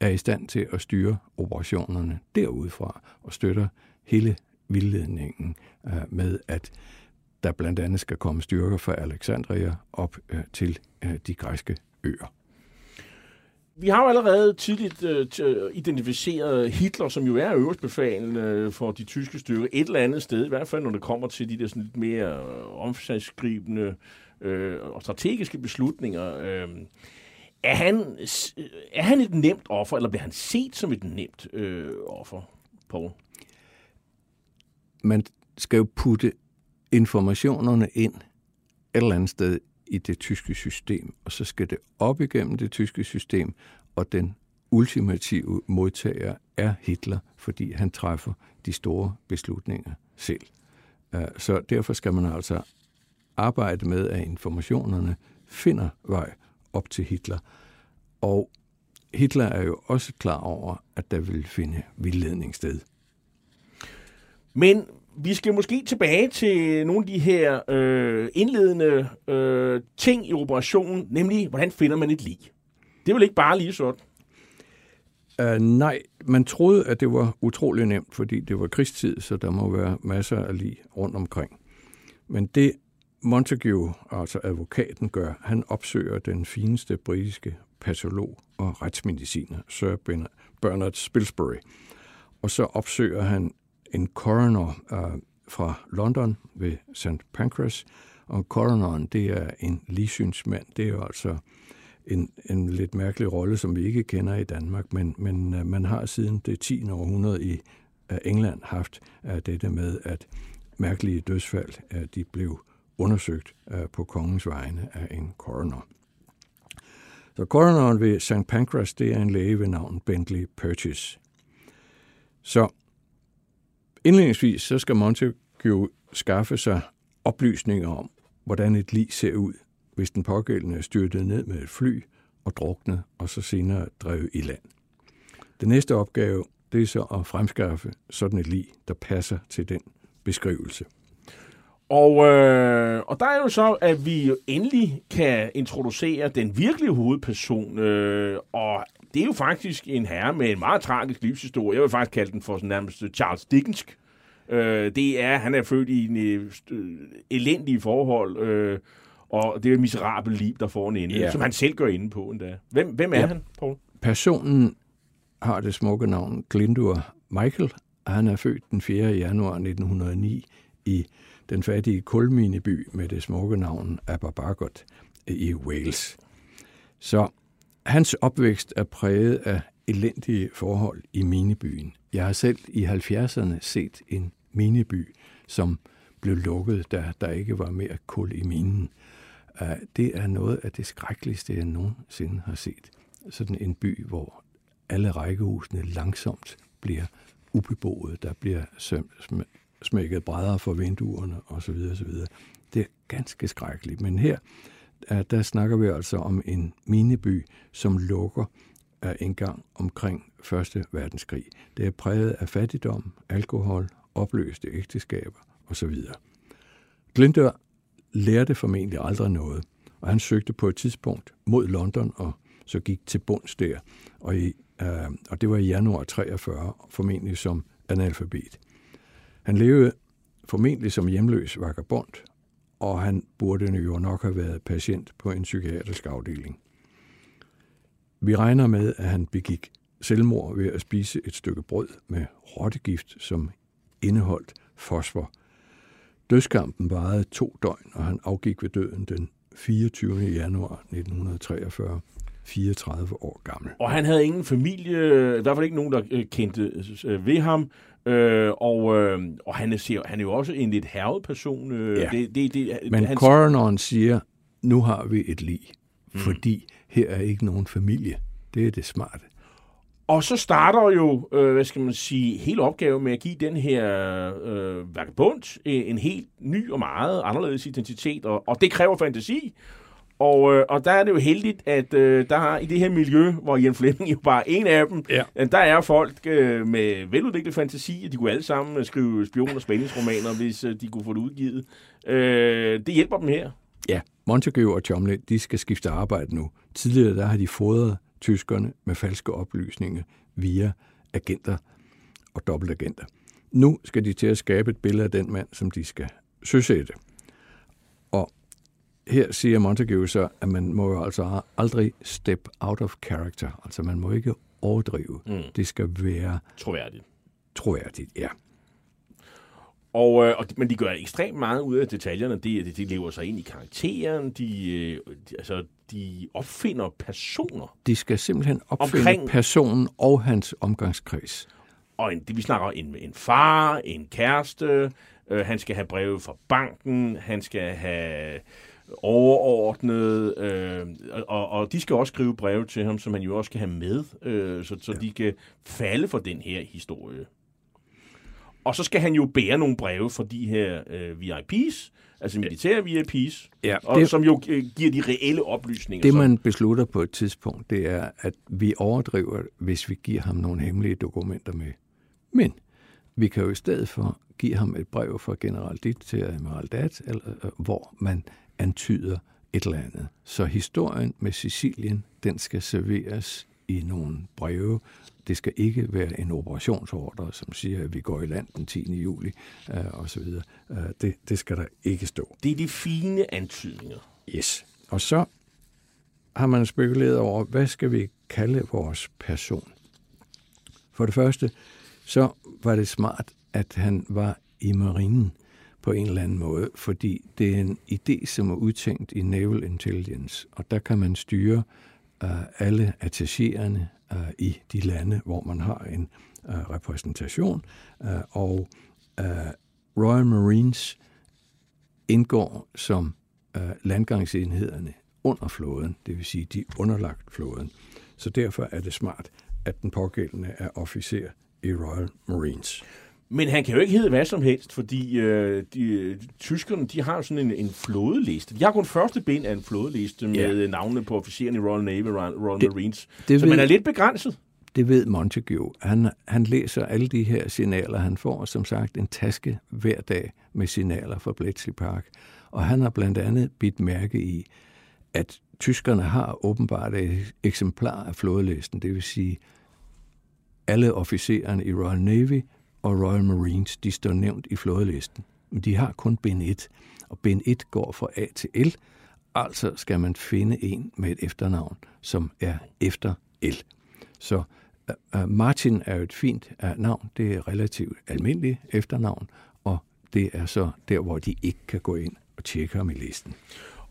er i stand til at styre operationerne derudfra og støtter hele vildledningen øh, med, at der blandt andet skal komme styrker fra Alexandria op øh, til øh, de græske øer. Vi har jo allerede tidligt øh, øh identificeret Hitler, som jo er øverstbefalende øh, for de tyske styrker, et eller andet sted, i hvert fald når det kommer til de der sådan lidt mere øh, omsagsgribende øh, og strategiske beslutninger. Øh, er han, øh, er han et nemt offer, eller bliver han set som et nemt øh, offer, Paul? Man skal jo putte informationerne ind et eller andet sted i det tyske system, og så skal det op igennem det tyske system, og den ultimative modtager er Hitler, fordi han træffer de store beslutninger selv. Øh, så derfor skal man altså arbejde med, at informationerne finder vej op til Hitler. Og Hitler er jo også klar over, at der vil finde vildledning sted. Men vi skal måske tilbage til nogle af de her øh, indledende øh, ting i operationen, nemlig hvordan finder man et lig. Det er vel ikke bare lige sådan? Uh, nej, man troede, at det var utrolig nemt, fordi det var krigstid, så der må være masser af lig rundt omkring. Men det Montague, altså advokaten, gør, han opsøger den fineste britiske patolog og retsmediciner, Sir Bernard Spilsbury. Og så opsøger han en coroner uh, fra London ved St. Pancras, og coroneren, det er en ligsynsmand, det er jo altså en, en lidt mærkelig rolle, som vi ikke kender i Danmark, men, men uh, man har siden det 10. århundrede i uh, England haft uh, dette med, at mærkelige dødsfald, uh, de blev undersøgt øh, på kongens vegne af en coroner. Så coroneren ved St. Pancras, det er en læge ved navn Bentley Purchase. Så indledningsvis, så skal Montague skaffe sig oplysninger om, hvordan et lig ser ud, hvis den pågældende er styrtet ned med et fly og druknet, og så senere drevet i land. Den næste opgave, det er så at fremskaffe sådan et lig, der passer til den beskrivelse. Og, øh, og der er jo så, at vi endelig kan introducere den virkelige hovedperson, øh, og det er jo faktisk en herre med en meget tragisk livshistorie. Jeg vil faktisk kalde den for sådan nærmest Charles Dickensk. Øh, det er, han er født i en øh, elendige forhold, øh, og det er et miserabelt liv, der får en ende, ja. som han selv gør inde på endda. Hvem, hvem er ja. han, Paul? Personen har det smukke navn Glindur Michael, og han er født den 4. januar 1909 i den fattige kulmineby med det smukke navn Aberbargot i Wales. Så hans opvækst er præget af elendige forhold i minebyen. Jeg har selv i 70'erne set en mineby, som blev lukket, da der ikke var mere kul i minen. Øh, det er noget af det skrækkeligste, jeg nogensinde har set. Sådan en by, hvor alle rækkehusene langsomt bliver ubeboet. Der bliver smækket brædder for vinduerne osv. osv. Det er ganske skrækkeligt. Men her, øh, der snakker vi altså om en mineby, som lukker øh, en gang omkring Første Verdenskrig. Det er præget af fattigdom, alkohol, opløste ægteskaber osv. Glindør lærte formentlig aldrig noget, og han søgte på et tidspunkt mod London og så gik til bunds der, og, i, øh, og det var i januar 43, formentlig som analfabet. Han levede formentlig som hjemløs vagabond, og han burde jo nok have været patient på en psykiatrisk afdeling. Vi regner med, at han begik selvmord ved at spise et stykke brød med rottegift, som indeholdt fosfor. Dødskampen varede to døgn, og han afgik ved døden den 24. januar 1943. 34 år gammel. Og han havde ingen familie, i hvert fald ikke nogen, der øh, kendte øh, ved ham. Øh, og, øh, og han, er, han er jo også en lidt hervet person. Øh, ja. det, det, det, Men han... coroneren siger, nu har vi et lig, mm. fordi her er ikke nogen familie. Det er det smarte. Og så starter jo, øh, hvad skal man sige, hele opgaven med at give den her øh, vagabond en helt ny og meget anderledes identitet, og, og det kræver fantasi. Og, øh, og der er det jo heldigt, at øh, der er i det her miljø, hvor Jan Flemming jo bare er en af dem, ja. der er folk øh, med veludviklet fantasi, og de kunne alle sammen skrive spion- og spændingsromaner, hvis øh, de kunne få det udgivet. Øh, det hjælper dem her. Ja, Montague og Chomley, de skal skifte arbejde nu. Tidligere der har de fodret tyskerne med falske oplysninger via agenter og dobbeltagenter. Nu skal de til at skabe et billede af den mand, som de skal søsætte. Her siger Montague så, at man må jo altså aldrig step out of character. Altså man må ikke overdrive. Mm. Det skal være... Troværdigt. Troværdigt, ja. Og, øh, og, men de gør ekstremt meget ud af detaljerne. De, de, de lever sig ind i karakteren. De, øh, de, altså, de opfinder personer. De skal simpelthen opfinde omkring, personen og hans omgangskreds. Og en, det, vi snakker en, en far, en kæreste, øh, han skal have breve fra banken, han skal have overordnet, øh, og, og de skal også skrive breve til ham, som han jo også skal have med, øh, så, så ja. de kan falde for den her historie. Og så skal han jo bære nogle breve for de her øh, VIP's, altså militære VIP's, ja, det, og, som jo øh, giver de reelle oplysninger. Det, man beslutter på et tidspunkt, det er, at vi overdriver, hvis vi giver ham nogle hemmelige dokumenter med. Men vi kan jo i stedet for give ham et brev fra general Ditt til admiral Dat, eller, øh, hvor man antyder et eller andet. Så historien med Sicilien, den skal serveres i nogle breve. Det skal ikke være en operationsordre, som siger, at vi går i land den 10. juli øh, osv. Øh, det, det skal der ikke stå. Det er de fine antydninger. Yes. Og så har man spekuleret over, hvad skal vi kalde vores person? For det første, så var det smart, at han var i marinen på en eller anden måde, fordi det er en idé, som er udtænkt i Naval Intelligence, og der kan man styre uh, alle attachéerne uh, øh, i de lande, hvor man har en uh, repræsentation, uh, og uh, Royal Marines indgår som uh, landgangsenhederne under flåden, det vil sige, de er underlagt flåden. Så derfor er det smart, at den pågældende er officer i Royal Marines. Men han kan jo ikke hedde hvad som helst, fordi øh, de, tyskerne de har jo sådan en, en flådeliste. De har kun første ben af en flådeliste med ja. navnene på officererne i Royal Navy Royal det, Marines. Det så ved, man er lidt begrænset. Det ved Montague. Han, han læser alle de her signaler, han får, som sagt, en taske hver dag med signaler fra Bletchley Park. Og han har blandt andet bidt mærke i, at tyskerne har åbenbart et eksemplar af flådelisten, det vil sige, alle officererne i Royal Navy og Royal Marines, de står nævnt i flådelisten. Men de har kun bind 1, og bind 1 går fra A til L, altså skal man finde en med et efternavn, som er efter L. Så uh, Martin er jo et fint uh, navn, det er relativt almindeligt efternavn, og det er så der, hvor de ikke kan gå ind og tjekke ham i listen.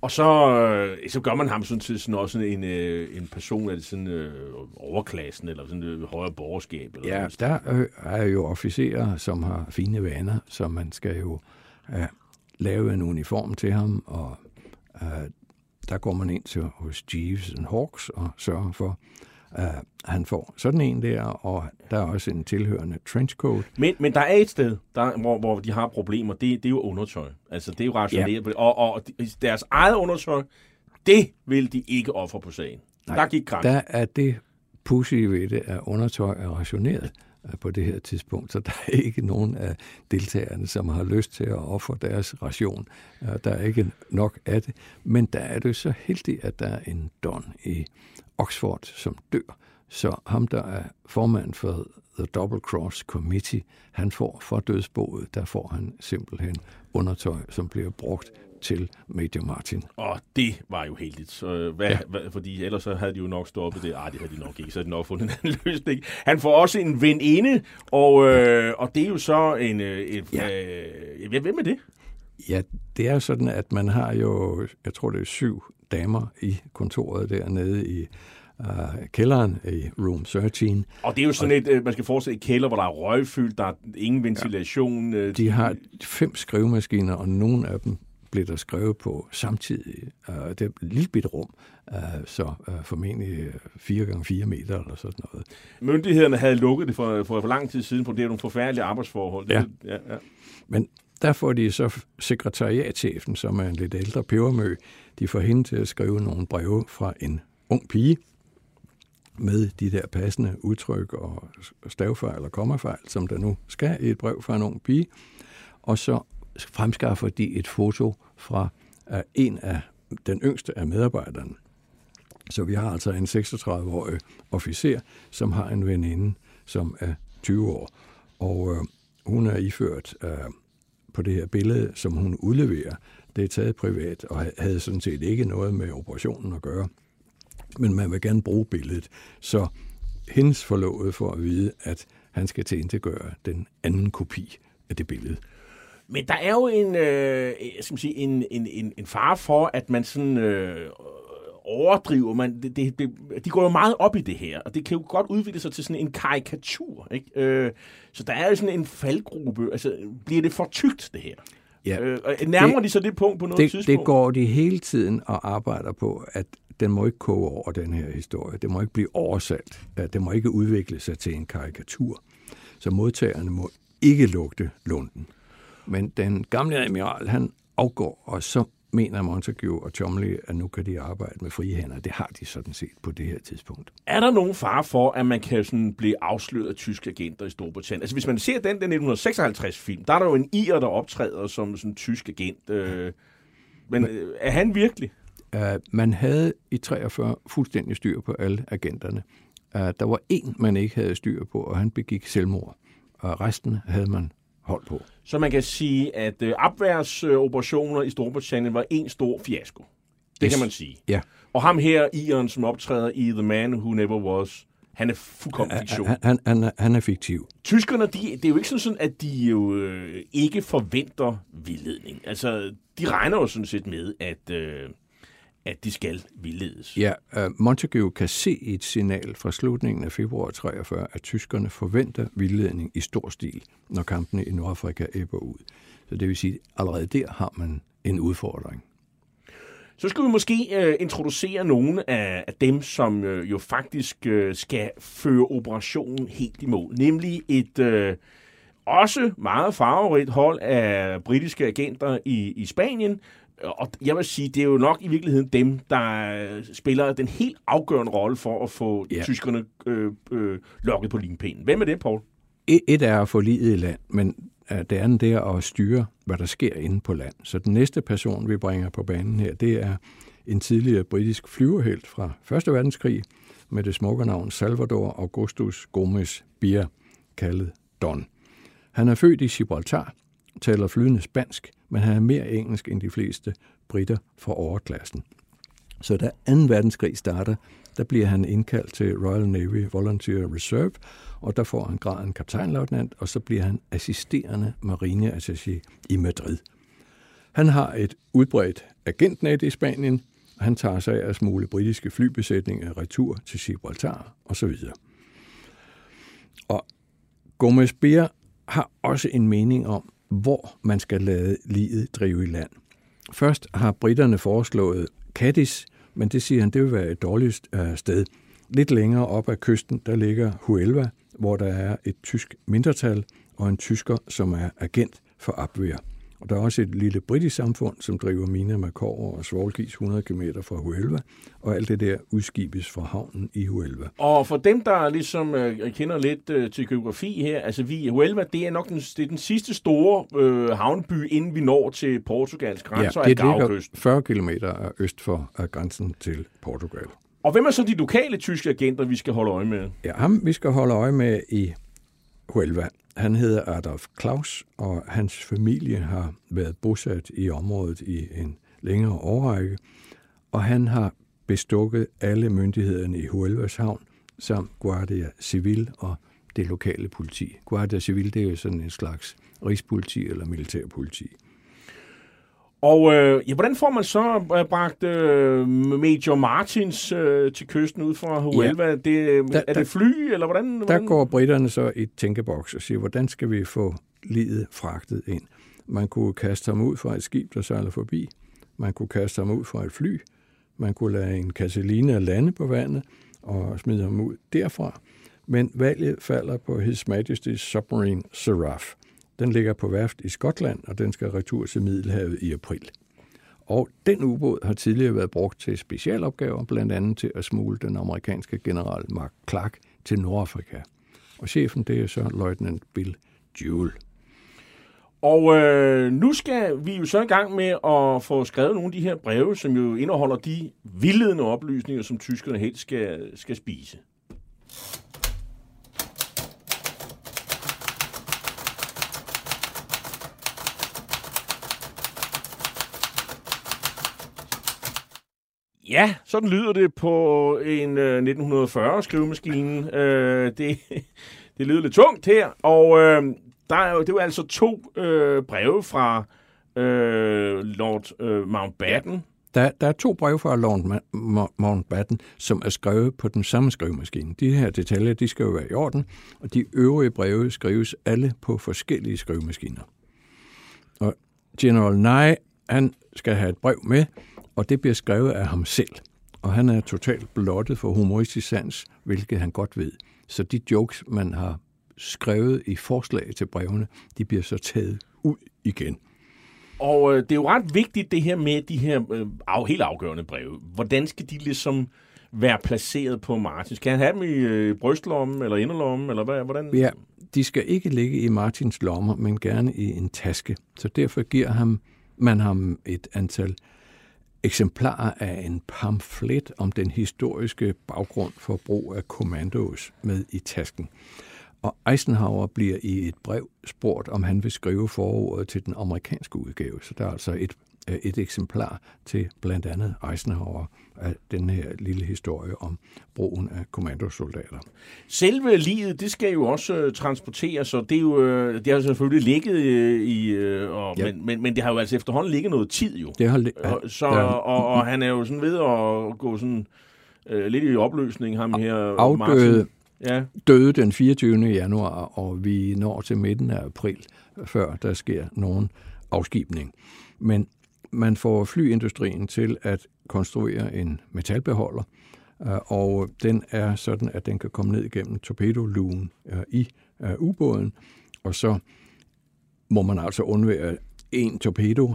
Og så, øh, så gør man ham sådan sådan også en, øh, en person af sådan øh, overklassen, eller sådan et højere borgerskab. Eller ja, der øh, er jo officerer, som har fine vaner, så man skal jo øh, lave en uniform til ham, og øh, der går man ind til hos Jeeves and Hawks og sørger for, uh, han får sådan en der, og der er også en tilhørende trenchcoat. Men, men der er et sted, der, hvor, hvor de har problemer, det, det er jo undertøj. Altså, det er jo rationeret. Ja. Og, og deres eget undertøj, det vil de ikke ofre på sagen. Nej, der gik grænsen. Der er det pussy ved det, at undertøj er rationeret øh, på det her tidspunkt, så der er ikke nogen af deltagerne, som har lyst til at ofre deres ration. Øh, der er ikke nok af det, men der er det så heldigt, at der er en don i Oxford, som dør. Så ham, der er formand for The Double Cross Committee, han får for dødsboet, der får han simpelthen undertøj, som bliver brugt til Major Martin. Og det var jo heldigt. Så øh, hvad, ja. hvad, fordi ellers så havde de jo nok stoppet det. Ej, det havde de nok ikke. Så havde de nok fundet en anden løsning. Han får også en veninde, og, øh, og det er jo så en... Øh, ja. øh, hvem er det? Ja, det er sådan, at man har jo, jeg tror det er syv damer i kontoret dernede i uh, kælderen i room 13. Og det er jo sådan og, et, øh, man skal forestille et kælder, hvor der er røgfyldt, der er ingen ventilation. Ja, de har fem skrivemaskiner, og nogle af dem blev der skrevet på samtidig. Uh, det er et lille bitte rum, uh, så uh, formentlig 4 gange 4 meter eller sådan noget. Myndighederne havde lukket det for, for, for lang tid siden, for det er nogle forfærdelige arbejdsforhold. Ja. Det, ja, ja. Men der får de så sekretariatchefen, som er en lidt ældre pebermø, de får hende til at skrive nogle breve fra en ung pige, med de der passende udtryk og stavfejl og kommafejl, som der nu skal i et brev fra en ung pige. Og så fremskaffer de et foto fra en af den yngste af medarbejderne. Så vi har altså en 36-årig officer, som har en veninde, som er 20 år. Og øh, hun er iført øh, på det her billede, som hun udleverer, det er taget privat og havde sådan set ikke noget med operationen at gøre. Men man vil gerne bruge billedet. Så hendes forlovede for at vide, at han skal til gøre den anden kopi af det billede. Men der er jo en, øh, skal man sige, en, en, en, en fare for, at man sådan øh, overdriver. Man, det, det, det, de går jo meget op i det her, og det kan jo godt udvikle sig til sådan en karikatur. Ikke? Øh, så der er jo sådan en faldgruppe. Altså, bliver det for tykt, det her? Ja. Øh, nærmer det, de så det punkt på noget det, tidspunkt? Det går de hele tiden og arbejder på, at den må ikke koge over den her historie. Det må ikke blive oversat. Det må ikke udvikle sig til en karikatur. Så modtagerne må ikke lugte lunden. Men den gamle admiral, han afgår, og så mener Montague og Chomley, at nu kan de arbejde med frie hænder. Det har de sådan set på det her tidspunkt. Er der nogen far for, at man kan sådan blive afsløret af tyske agenter i Storbritannien? Altså hvis man ser den, den 1956-film, der er der jo en ir, der optræder som sådan en tysk agent. Øh, men, men er han virkelig? Uh, man havde i 43 fuldstændig styr på alle agenterne. Uh, der var en, man ikke havde styr på, og han begik selvmord. Og resten havde man hold på. Så man kan sige, at øh, opværsoperationer i Storbritannien var en stor fiasko. Det yes. kan man sige. Ja. Og ham her, Ian, som optræder i The Man Who Never Was, han er fuldkommen fiktion. Han, han, han, er, han er fiktiv. Tyskerne, de, det er jo ikke sådan, at de jo øh, ikke forventer vildledning. Altså, de regner jo sådan set med, at, øh, at de skal vildledes. Ja, uh, Montague kan se et signal fra slutningen af februar 43, at tyskerne forventer vildledning i stor stil, når kampene i Nordafrika æbber ud. Så det vil sige, at allerede der har man en udfordring. Så skal vi måske øh, introducere nogle af, af dem, som øh, jo faktisk øh, skal føre operationen helt i mål. Nemlig et øh, også meget farverigt hold af britiske agenter i, i Spanien. Og jeg vil sige, det er jo nok i virkeligheden dem, der spiller den helt afgørende rolle for at få ja. tyskerne øh, øh, lukket på linpinden. Hvem er det, Paul? Et, et er at få livet i land, men det andet er at styre, hvad der sker inde på land. Så den næste person, vi bringer på banen her, det er en tidligere britisk flyverhelt fra 1. verdenskrig med det smukke navn Salvador Augustus Gomes Bier, kaldet Don. Han er født i Gibraltar, taler flydende spansk, men han er mere engelsk end de fleste britter fra overklassen. Så da 2. verdenskrig starter, der bliver han indkaldt til Royal Navy Volunteer Reserve, og der får han graden kaptajnløjtnant, og så bliver han assisterende marineattaché i Madrid. Han har et udbredt agentnet i Spanien, og han tager sig af at smule britiske flybesætninger retur til Gibraltar osv. Og Gomez Beer har også en mening om, hvor man skal lade livet drive i land. Først har britterne foreslået Cadiz, men det siger han, det vil være et dårligt øh, sted. Lidt længere op ad kysten, der ligger Huelva, hvor der er et tysk mindretal og en tysker, som er agent for Abwehr. Og der er også et lille britisk samfund, som driver miner med kår og svovlgis 100 km fra Huelva, og alt det der udskibes fra havnen i Huelva. Og for dem, der ligesom øh, kender lidt øh, til geografi her, altså vi, Huelva, det er nok den, det er den sidste store øh, havneby, inden vi når til Portugals grænser ja, det ligger 40 km øst for af grænsen til Portugal. Og hvem er så de lokale tyske agenter, vi skal holde øje med? Ja, ham vi skal holde øje med i Huelva. Han hedder Adolf Klaus, og hans familie har været bosat i området i en længere årrække, og han har bestukket alle myndighederne i Huelvas havn, samt Guardia Civil og det lokale politi. Guardia Civil, det er jo sådan en slags rigspoliti eller militærpoliti. Og øh, ja, hvordan får man så øh, bragt øh, Major Martins øh, til kysten ud fra Huelva? Ja, det, der, er det fly, eller hvordan, hvordan? Der går britterne så i tænkeboks og siger, hvordan skal vi få livet fragtet ind? Man kunne kaste ham ud fra et skib, der sejler forbi. Man kunne kaste ham ud fra et fly. Man kunne lade en Casalina lande på vandet og smide ham ud derfra. Men valget falder på His Majesty's Submarine Seraph. Den ligger på værft i Skotland, og den skal retur til Middelhavet i april. Og den ubåd har tidligere været brugt til specialopgaver, blandt andet til at smule den amerikanske general Mark Clark til Nordafrika. Og chefen, det er så løjtnant Bill Jewell. Og øh, nu skal vi jo så i gang med at få skrevet nogle af de her breve, som jo indeholder de vildledende oplysninger, som tyskerne helt skal, skal spise. Ja, sådan lyder det på en øh, 1940-skrivemaskine. Øh, det, det lyder lidt tungt her, og øh, der er jo, det var altså to øh, breve fra øh, Lord øh, Mountbatten. Der, der er to breve fra Lord Mountbatten, som er skrevet på den samme skrivemaskine. De her detaljer, de skal jo være i orden, og de øvrige breve skrives alle på forskellige skrivemaskiner. Og General Nye, han skal have et brev med, og det bliver skrevet af ham selv. Og han er totalt blottet for humoristisk sans, hvilket han godt ved. Så de jokes, man har skrevet i forslag til brevene, de bliver så taget ud igen. Og øh, det er jo ret vigtigt det her med de her øh, af, helt afgørende breve. Hvordan skal de ligesom være placeret på Martin? Skal han have dem i øh, brystlommen eller inderlommen, eller hvad, hvordan? Ja, de skal ikke ligge i Martins lommer, men gerne i en taske. Så derfor giver ham, man ham et antal eksemplarer af en pamflet om den historiske baggrund for brug af kommandos med i tasken. Og Eisenhower bliver i et brev spurgt, om han vil skrive forordet til den amerikanske udgave. Så der er altså et et eksemplar til blandt andet Eisenhower af den her lille historie om brugen af kommandosoldater. Selve livet, det skal jo også øh, transporteres, så det, er jo, øh, det har selvfølgelig ligget øh, i, øh, og, ja. men, men, men det har jo altså efterhånden ligget noget tid jo. Det har ja, så, ja. Og, og han er jo sådan ved at gå sådan øh, lidt i opløsning, ham her Afdøde, Martin. Ja. døde den 24. januar, og vi når til midten af april, før der sker nogen afskibning. Men man får flyindustrien til at konstruere en metalbeholder, øh, og den er sådan, at den kan komme ned igennem torpedolugen øh, i øh, ubåden, og så må man altså undvære en torpedo,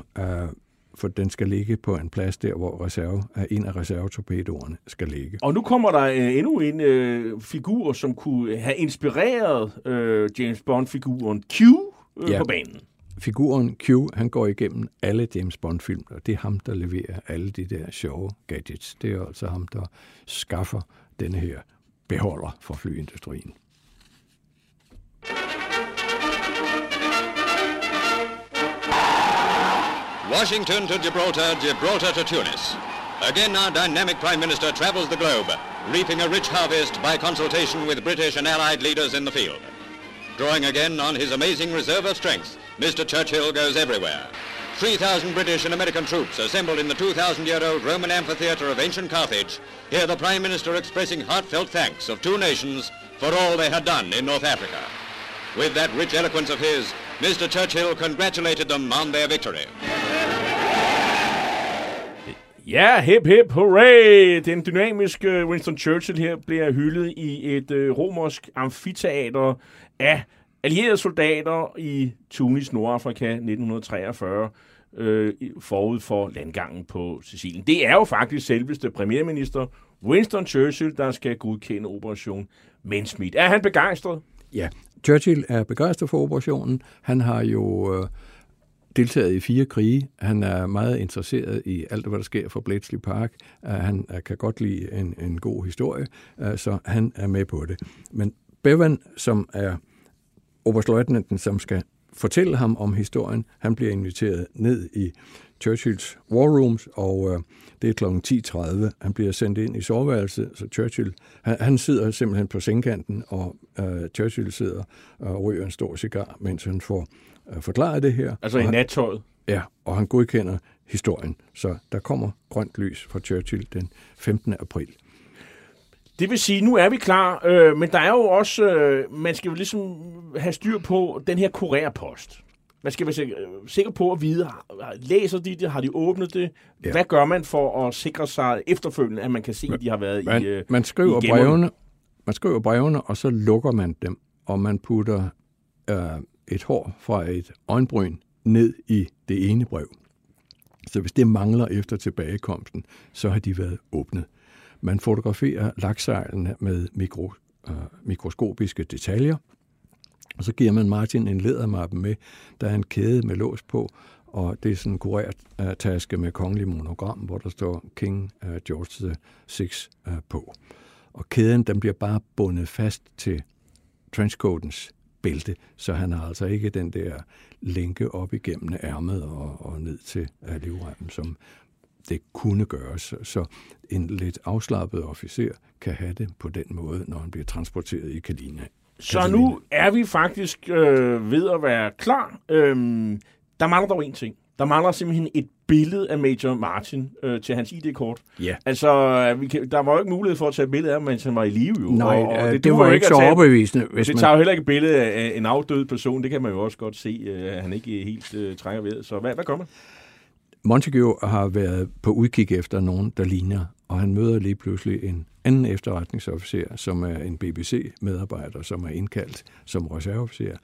for den skal ligge på en plads der, hvor reserve, en af reservetorpedoerne skal ligge. Og nu kommer der endnu en figur, som kunne have inspireret James Bond-figuren Q uh, ja. på banen figuren Q, han går igennem alle James Bond-film, og det er ham, der leverer alle de der sjove gadgets. Det er altså ham, der skaffer denne her beholder for flyindustrien. Washington to Gibraltar, Gibraltar to Tunis. Again, our dynamic Prime Minister travels the globe, reaping a rich harvest by consultation with British and Allied leaders in the field. Drawing again on his amazing reserve of strength, Mr. Churchill goes everywhere. 3,000 British and American troops assembled in the 2,000-year-old Roman amphitheater of ancient Carthage hear the Prime Minister expressing heartfelt thanks of two nations for all they had done in North Africa. With that rich eloquence of his, Mr. Churchill congratulated them on their victory. Ja, hip hip hooray! Den er dynamiske øh, Winston Churchill her bliver hyldet i et øh, romersk amfiteater af allierede soldater i Tunis, Nordafrika 1943, øh, forud for landgangen på Sicilien. Det er jo faktisk selveste premierminister Winston Churchill, der skal godkende operation Mensmith. Er han begejstret? Ja, Churchill er begejstret for operationen. Han har jo øh, deltaget i fire krige. Han er meget interesseret i alt, hvad der sker for Bletchley Park. Uh, han uh, kan godt lide en, en god historie, uh, så han er med på det. Men Bevan, som er oberstløjtnanten, som skal fortælle ham om historien, han bliver inviteret ned i Churchills war rooms, og øh, det er kl. 10.30. Han bliver sendt ind i soveværelset, så Churchill, han, han sidder simpelthen på sengkanten, og øh, Churchill sidder og ryger en stor cigar, mens han får øh, forklaret det her. Altså i nattøjet? Ja, og han godkender historien. Så der kommer grønt lys fra Churchill den 15. april. Det vil sige, nu er vi klar, øh, men der er jo også, øh, man skal jo ligesom have styr på den her kurerpost. Man skal være sikker på at vide, læser de det, har de åbnet det? Ja. Hvad gør man for at sikre sig efterfølgende, at man kan se, at de har været man, i øh, man skriver i brevene, Man skriver brevene, og så lukker man dem, og man putter øh, et hår fra et øjenbryn ned i det ene brev. Så hvis det mangler efter tilbagekomsten, så har de været åbnet. Man fotograferer laksejlene med mikro, øh, mikroskopiske detaljer, og så giver man Martin en lædermappe med, der er en kæde med lås på, og det er sådan en kureret uh, taske med kongelig monogram, hvor der står King uh, George the 6 uh, øh, på. Og kæden den bliver bare bundet fast til trenchcoatens bælte, så han har altså ikke den der lænke op igennem ærmet og, og ned til øh, uh, livremmen, som det kunne gøres. Så en lidt afslappet officer kan have det på den måde, når han bliver transporteret i Kalina. Så nu er vi faktisk øh, ved at være klar. Øhm, der mangler dog en ting. Der mangler simpelthen et billede af Major Martin øh, til hans ID-kort. Ja. Altså, vi kan, der var jo ikke mulighed for at tage et billede af ham, mens han var i live. Jo. Nej, og, og det, det var ikke så tage, overbevisende. Hvis det man... tager jo heller ikke et billede af en afdød person. Det kan man jo også godt se, øh, han ikke helt øh, trænger ved. Så hvad, hvad kommer? Montague har været på udkig efter nogen, der ligner, og han møder lige pludselig en anden efterretningsofficer, som er en BBC-medarbejder, som er indkaldt som reserveofficer,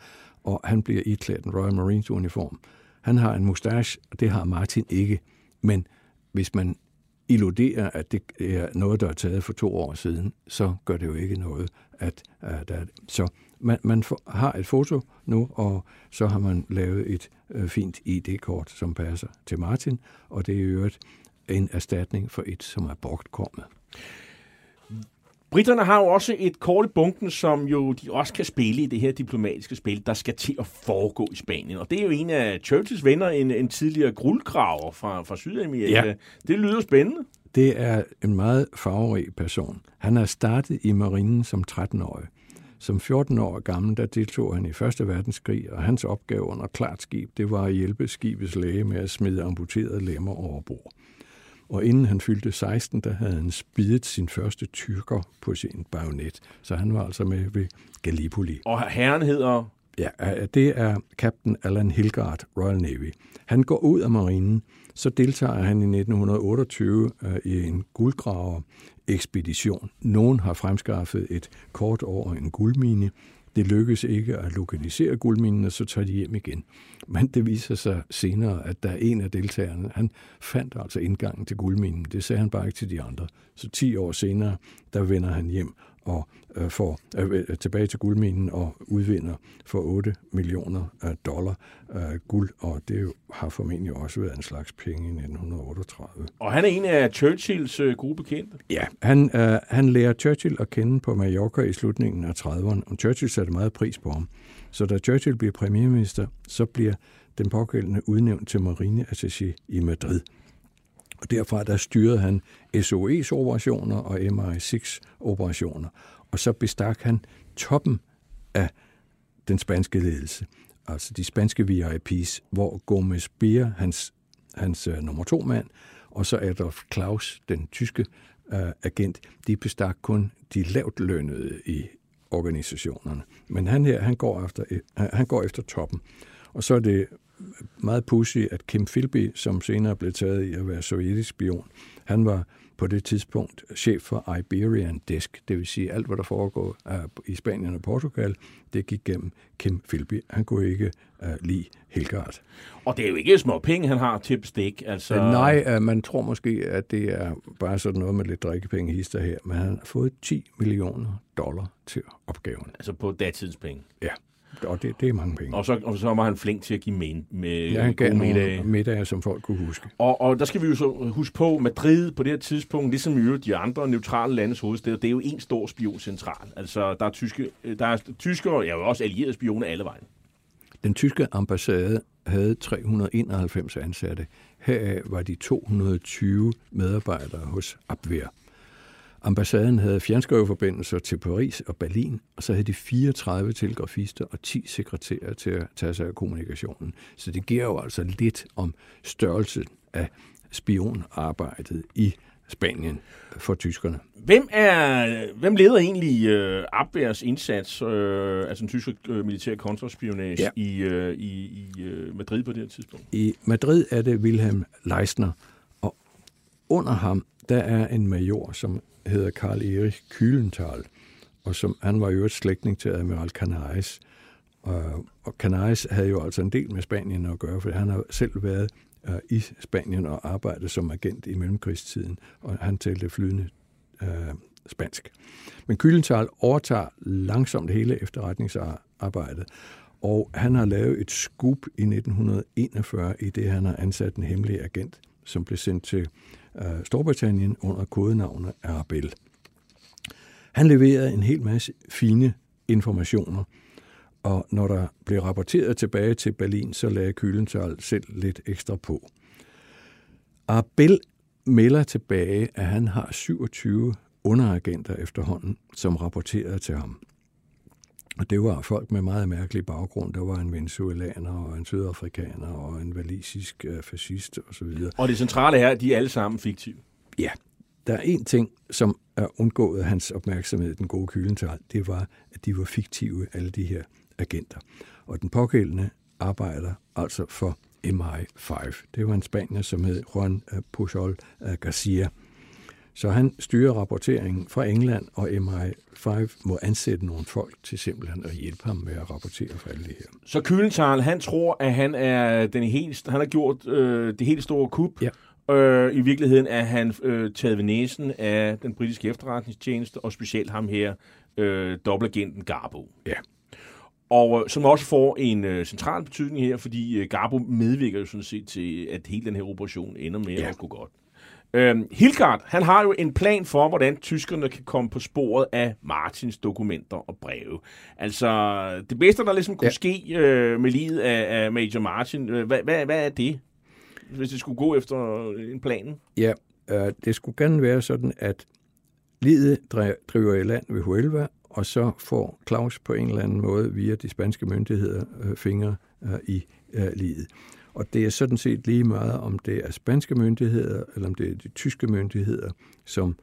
og han bliver iklædt en Royal Marines uniform. Han har en mustache, og det har Martin ikke, men hvis man illuderer, at det er noget, der er taget for to år siden, så gør det jo ikke noget, at, at der Så man, man har et foto nu, og så har man lavet et øh, fint ID-kort, som passer til Martin, og det er i øvrigt en erstatning for et, som er bortkommet. Britterne har jo også et kort i bunken, som jo de også kan spille i det her diplomatiske spil, der skal til at foregå i Spanien. Og det er jo en af Churchills venner, en, en tidligere guldgraver fra, fra Sydamerika. Ja. Det lyder spændende. Det er en meget farverig person. Han er startet i marinen som 13-årig. Som 14 år gammel, der deltog han i Første Verdenskrig, og hans opgave under klart skib, det var at hjælpe skibets læge med at smide amputerede lemmer over bord. Og inden han fyldte 16, der havde han spidet sin første tyrker på sin bajonet. Så han var altså med ved Gallipoli. Og herren hedder... Ja, øh, det er kapten Alan Hilgard, Royal Navy. Han går ud af marinen, så deltager han i 1928 øh, i en guldgraver ekspedition. Nogen har fremskaffet et kort over en guldmine. Det lykkes ikke at lokalisere guldminen, og så tager de hjem igen. Men det viser sig senere, at der er en af deltagerne, han fandt altså indgangen til guldminen. Det sagde han bare ikke til de andre. Så 10 år senere, der vender han hjem og øh, får øh, tilbage til guldminen og udvinder for 8 millioner øh, dollar øh, guld, og det jo, har formentlig også været en slags penge i 1938. Og han er en af Churchills øh, gode bekendte. Ja, han, øh, han lærer Churchill at kende på Mallorca i slutningen af 30'erne, og Churchill satte meget pris på ham. Så da Churchill bliver premierminister, så bliver den pågældende udnævnt til marineattaché i Madrid. Og derfra der styrede han SOE's-operationer og MI6-operationer. Og så bestak han toppen af den spanske ledelse, altså de spanske VIP's, hvor Gomez Beer, hans, hans uh, nummer to mand, og så Adolf Klaus, den tyske uh, agent, de bestak kun de lavt lønnede i organisationerne. Men han her, han går efter, uh, han går efter toppen. Og så er det meget pudsigt, at Kim Philby, som senere blev taget i at være sovjetisk spion, han var på det tidspunkt chef for Iberian Desk, det vil sige alt, hvad der foregår i Spanien og Portugal, det gik gennem Kim Philby. Han kunne ikke uh, lide Helgard. Og det er jo ikke små penge, han har til bestik. Altså... Uh, nej, uh, man tror måske, at det er bare sådan noget med lidt drikkepenge hister her, men han har fået 10 millioner dollar til opgaven. Altså på datidens penge? Ja og det, det er mange penge. Og så, og så var han flink til at give med, med ja, han gav middage. middage, som folk kunne huske. Og, og der skal vi jo så huske på, Madrid på det her tidspunkt, ligesom i de andre neutrale landes hovedsteder, det er jo en stor spioncentral. Altså, der er, tyske, der er tyskere, ja, også allierede spioner alle vejen. Den tyske ambassade havde 391 ansatte. Heraf var de 220 medarbejdere hos Abwehr. Ambassaden havde fjernskriveforbindelser til Paris og Berlin, og så havde de 34 telegrafister og 10 sekretærer til at tage sig af kommunikationen. Så det giver jo altså lidt om størrelsen af spionarbejdet i Spanien for tyskerne. Hvem er hvem leder egentlig øh, Abwehrs indsats, øh, altså den tyske øh, militære kontraspionage ja. i, øh, i, i øh, Madrid på det her tidspunkt? I Madrid er det Wilhelm Leisner, og under ham der er en major, som hedder Karl Erich Kühlenthal, og som, han var jo et slægtning til admiral Canaris. Øh, og, og Canaris havde jo altså en del med Spanien at gøre, for han har selv været uh, i Spanien og arbejdet som agent i mellemkrigstiden, og han talte flydende uh, spansk. Men Kylenthal overtager langsomt hele efterretningsarbejdet, og han har lavet et scoop i 1941, i det han har ansat en hemmelig agent, som blev sendt til uh, Storbritannien under kodenavnet Arabel. Han leverede en hel masse fine informationer, og når der blev rapporteret tilbage til Berlin, så lagde Kylenthal selv lidt ekstra på. Arabelle melder tilbage, at han har 27 underagenter efterhånden, som rapporterede til ham. Og det var folk med meget mærkelig baggrund. Der var en venezuelaner og en sydafrikaner og en valisisk uh, fascist osv. Og det centrale er, at de er alle sammen fiktive. Ja. Der er en ting, som er undgået hans opmærksomhed, den gode Kühlenthal, det var, at de var fiktive, alle de her agenter. Og den pågældende arbejder altså for MI5. Det var en spanier, som hed Juan Pujol Garcia. Så han styrer rapporteringen fra England, og MI5 må ansætte nogle folk til simpelthen at hjælpe ham med at rapportere for alle det her. Så Kühlenthal, han tror, at han er den helt, han har gjort øh, det helt store kup. Ja. Øh, I virkeligheden er han øh, taget ved næsen af den britiske efterretningstjeneste, og specielt ham her, øh, dobbeltagenten Garbo. Ja. Og øh, som også får en øh, central betydning her, fordi øh, Garbo medvirker jo sådan set til, at hele den her operation ender med ja. at gå godt. Øhm, Hilgard, han har jo en plan for, hvordan tyskerne kan komme på sporet af Martins dokumenter og breve. Altså, det bedste, der ligesom kunne ja. ske øh, med livet af, af Major Martin, øh, hvad, hvad, hvad er det, hvis det skulle gå efter en plan? Ja, øh, det skulle gerne være sådan, at livet driver i land ved Huelva, og så får Claus på en eller anden måde via de spanske myndigheder øh, fingre øh, i øh, livet. Og det er sådan set lige meget, om det er spanske myndigheder, eller om det er de tyske myndigheder, som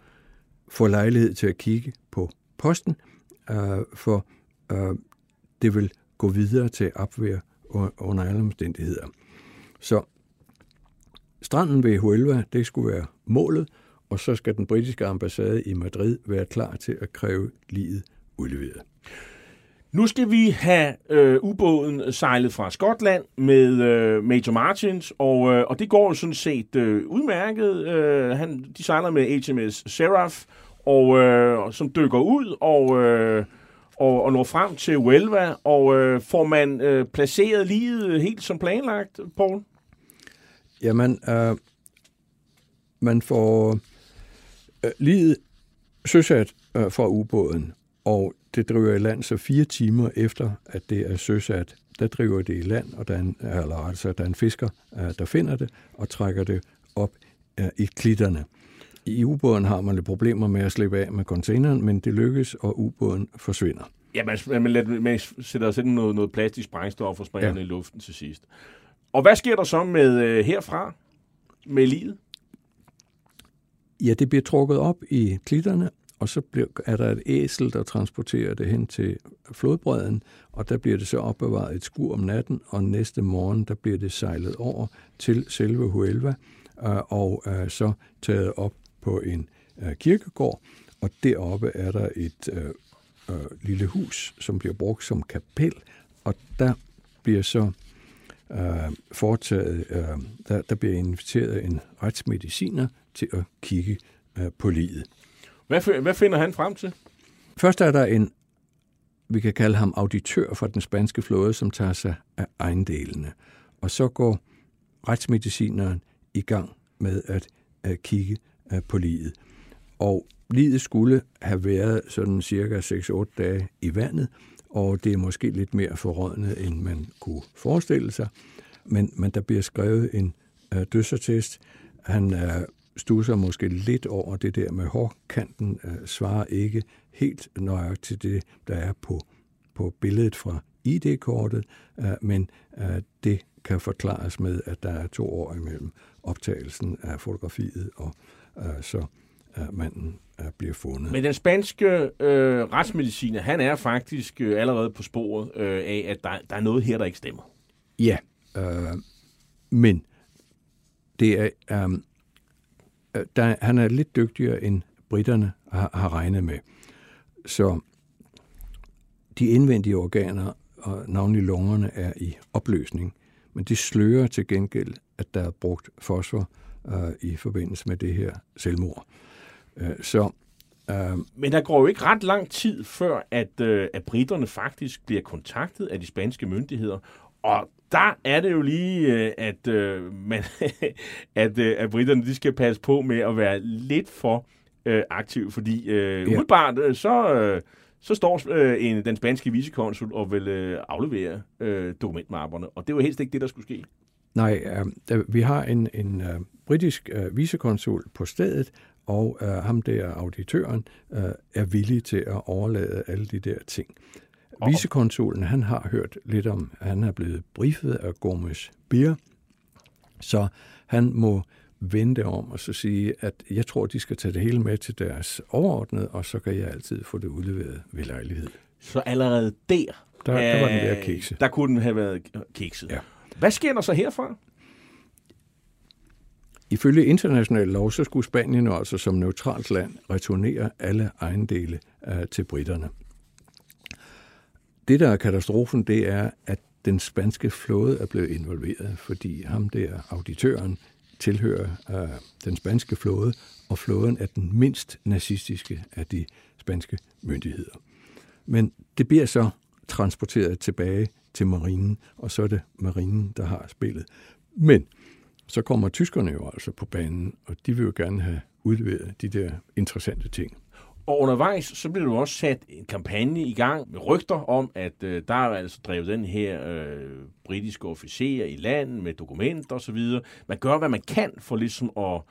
får lejlighed til at kigge på posten, øh, for øh, det vil gå videre til opvær under alle omstændigheder. Så stranden ved Huelva, det skulle være målet, og så skal den britiske ambassade i Madrid være klar til at kræve livet udleveret. Nu skal vi have øh, ubåden sejlet fra Skotland med øh, Major Martins, og, øh, og det går jo sådan set øh, udmærket. Øh, han, de sejler med HMS Seraph, og, øh, som dykker ud og, øh, og, og når frem til Huelva, og øh, får man øh, placeret livet helt som planlagt, Paul? Jamen, øh, man får øh, livet søsat øh, fra ubåden, og det driver i land så fire timer efter, at det er søsat. Der driver det i land, og der er en, eller altså, der er en fisker, øh, der finder det og trækker det op øh, i klitterne. I ubåden har man lidt problemer med at slippe af med containeren, men det lykkes, og ubåden forsvinder. Ja, man, man, man, man sætter sådan noget, noget plastisk sprængstof og springer ja. i luften til sidst. Og hvad sker der så med øh, herfra med livet? Ja, det bliver trukket op i klitterne, og så bliver, er der et æsel, der transporterer det hen til flodbredden, og der bliver det så opbevaret et skur om natten, og næste morgen, der bliver det sejlet over til selve Huelva, øh, og øh, så taget op på en øh, kirkegård, og deroppe er der et øh, øh, lille hus, som bliver brugt som kapel, og der bliver så øh, foretaget, øh, der, der bliver inviteret en retsmediciner til at kigge øh, på livet. Hvad, hvad finder han frem til? Først er der en, vi kan kalde ham auditør for den spanske flåde, som tager sig af ejendelene. Og så går retsmedicineren i gang med at, at kigge øh, på livet. Og livet skulle have været sådan cirka 6-8 dage i vandet, og det er måske lidt mere forrådnet, end man kunne forestille sig. Men, men der bliver skrevet en øh, dødsattest. Han øh, stusser måske lidt over det der med hårkanten, øh, svarer ikke helt nøjagtigt til det, der er på, på billedet fra ID-kortet, øh, men øh, det kan forklares med, at der er to år imellem optagelsen af fotografiet, og øh, så øh, manden øh, bliver fundet. Men den spanske øh, retsmediciner, han er faktisk øh, allerede på sporet øh, af, at der, der er noget her, der ikke stemmer. Ja, øh, men det er, øh, Øh, der, han er lidt dygtigere, end britterne har, har regnet med. Så de indvendige organer, og navnlig lungerne, er i opløsning. Men det slører til gengæld, at der er brugt fosfor øh, i forbindelse med det her selvmord. Øh, så Øh, Men der går jo ikke ret lang tid før, at, øh, at britterne faktisk bliver kontaktet af de spanske myndigheder, og der er det jo lige, øh, at, øh, man, at, øh, at britterne de skal passe på med at være lidt for øh, aktiv, fordi øh, ja. umiddelbart så, øh, så står øh, en, den spanske vicekonsul og vil øh, aflevere øh, dokumentmapperne, og det var helst ikke det, der skulle ske. Nej, øh, vi har en, en øh, britisk øh, vicekonsul på stedet, og øh, ham der, auditøren, øh, er villig til at overlade alle de der ting. Vicekonsulen, han har hørt lidt om, at han er blevet briefet af Gomes Bier, så han må vente om og så sige, at jeg tror, de skal tage det hele med til deres overordnede, og så kan jeg altid få det udleveret ved lejlighed. Så allerede der, der, der var den der kikse. Der kunne den have været kikset. Ja. Hvad sker der så herfra? Ifølge international lov, så skulle Spanien altså som neutralt land returnere alle ejendele uh, til britterne. Det, der er katastrofen, det er, at den spanske flåde er blevet involveret, fordi ham der, auditøren, tilhører øh, den spanske flåde, og flåden er den mindst nazistiske af de spanske myndigheder. Men det bliver så transporteret tilbage til marinen, og så er det marinen, der har spillet. Men så kommer tyskerne jo altså på banen, og de vil jo gerne have udleveret de der interessante ting. Og undervejs, så bliver du også sat en kampagne i gang med rygter om, at øh, der er altså drevet den her øh, britiske officer i landet med dokumenter osv. Man gør, hvad man kan for ligesom at,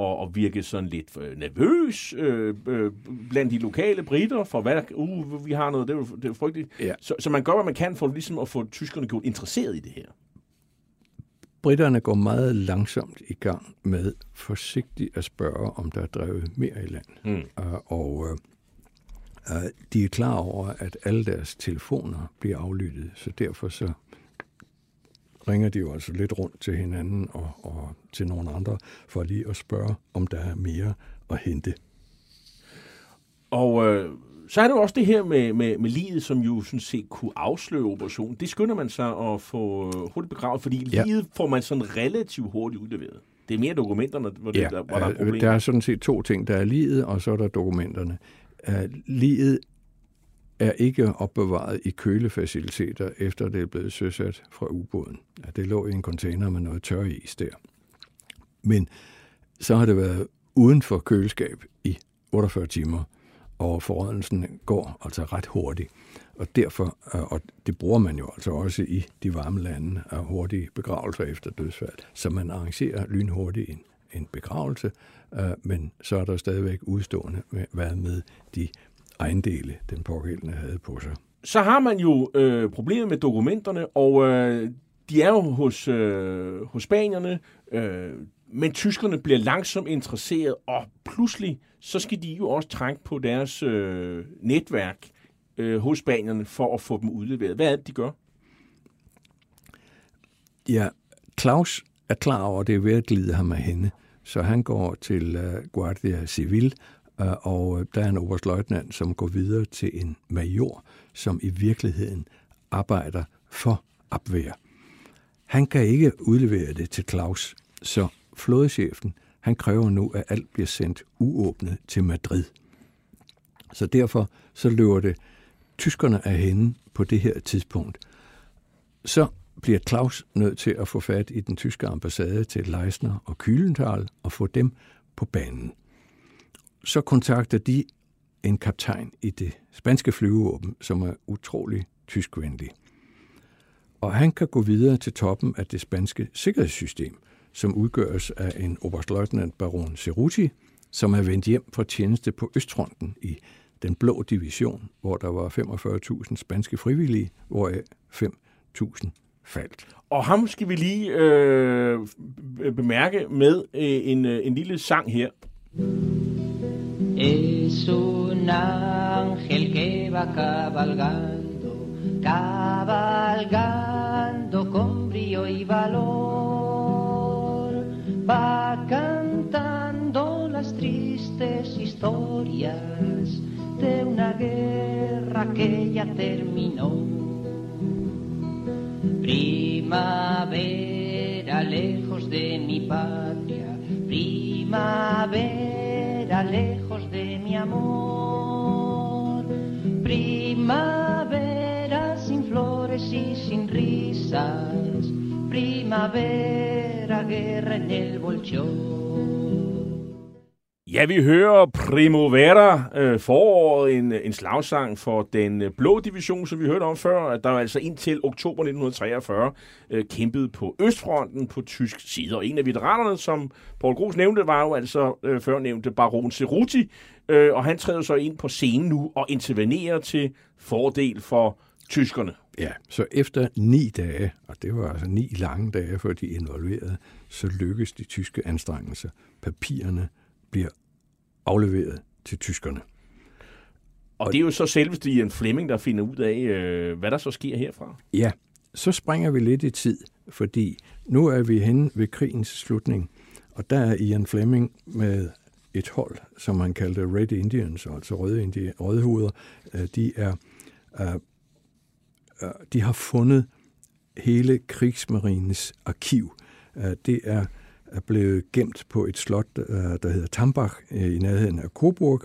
at, at virke sådan lidt øh, nervøs øh, øh, blandt de lokale britter, for hvad der, uh, vi har noget, det er jo, det er jo frygteligt. Ja. Så, så man gør, hvad man kan for ligesom at få tyskerne gjort interesseret i det her. Britterne går meget langsomt i gang med forsigtigt at spørge, om der er drevet mere i land. Mm. Og uh, uh, de er klar over, at alle deres telefoner bliver aflyttet, så derfor så ringer de jo altså lidt rundt til hinanden og, og til nogle andre, for lige at spørge, om der er mere at hente. Og øh, så er det jo også det her med, med, med livet, som jo sådan set kunne afsløre operationen. Det skynder man sig at få øh, hurtigt begravet, fordi Ja. livet får man sådan relativt hurtigt udleveret. Det er mere dokumenterne, hvor, det, Ja, der, hvor der er øh, problemer. der er sådan set to ting. Der er livet, og så er der dokumenterne. Uh, livet er ikke opbevaret i kølefaciliteter, efter det er blevet søsat fra ubåden. Ja, det lå i en container med noget tør is der. Men så har det været uden for køleskab i 48 timer, og forrådelsen går altså ret hurtigt. Og derfor, øh, og det bruger man jo altså også i de varme lande af hurtige begravelser efter dødsfald, så man arrangerer lynhurtigt en, en begravelse, øh, men så er der stadigvæk udstående med, hvad med de ejendele, den pågældende havde på sig. Så har man jo øh, problemer med dokumenterne, og øh, de er jo hos, øh, hos spanierne, øh, men tyskerne bliver langsomt interesseret, og pludselig så skal de jo også trække på deres øh, netværk øh, hos spanierne for at få dem udleveret. Hvad er det, de gør? Ja, Claus er klar over, at det er ved at glide ham af hende, så han går til øh, Guardia Civil, øh, og øh, der er en oberstløjtnant, som går videre til en major, som i virkeligheden arbejder for Abwehr. Han kan ikke udlevere det til Claus, så flådechefen han kræver nu, at alt bliver sendt uåbnet til Madrid. Så derfor så løber det tyskerne af hende på det her tidspunkt. Så bliver Claus nødt til at få fat i den tyske ambassade til Leisner og Kylenthal og få dem på banen. Så kontakter de en kaptajn i det spanske flyvevåben, som er utrolig tyskvenlig. Og han kan gå videre til toppen af det spanske sikkerhedssystem, som udgøres af en oberstløjtnant baron Cerruti, som er vendt hjem fra tjeneste på Østfronten i den blå division, hvor der var 45.000 spanske frivillige, hvoraf 5.000 faldt. Og ham skal vi lige øh, bemærke med øh, en, øh, en lille sang her. Es un ángel que va cabalgando, cabalgando con brío y valor, va cantando las tristes historias de una guerra que ya terminó. Primavera lejos de mi patria, primavera lejos de mi amor, primavera sin flores y sin risas, primavera guerra en el bolchón. Ja, vi hører Primavera, øh, foråret, en, en slagsang for den blå division, som vi hørte om før, at der altså indtil oktober 1943 øh, kæmpede på Østfronten på tysk side. Og en af veteranerne, som Paul Gros nævnte, var jo altså øh, før nævnte Baron Ceruti, øh, og han træder så ind på scenen nu og intervenerer til fordel for tyskerne. Ja, så efter ni dage, og det var altså ni lange dage, før de involverede, så lykkedes de tyske anstrengelser. Papirerne bliver afleveret til tyskerne. Og det er jo så selveste Ian Fleming, der finder ud af, øh, hvad der så sker herfra. Ja, så springer vi lidt i tid, fordi nu er vi henne ved krigens slutning, og der er Ian Fleming med et hold, som han kaldte Red Indians, altså røde, indi- rødhuder. Øh, De, er, øh, de har fundet hele krigsmarinens arkiv. Det er blevet gemt på et slot, øh, der hedder Tambach øh, i nærheden af Coburg,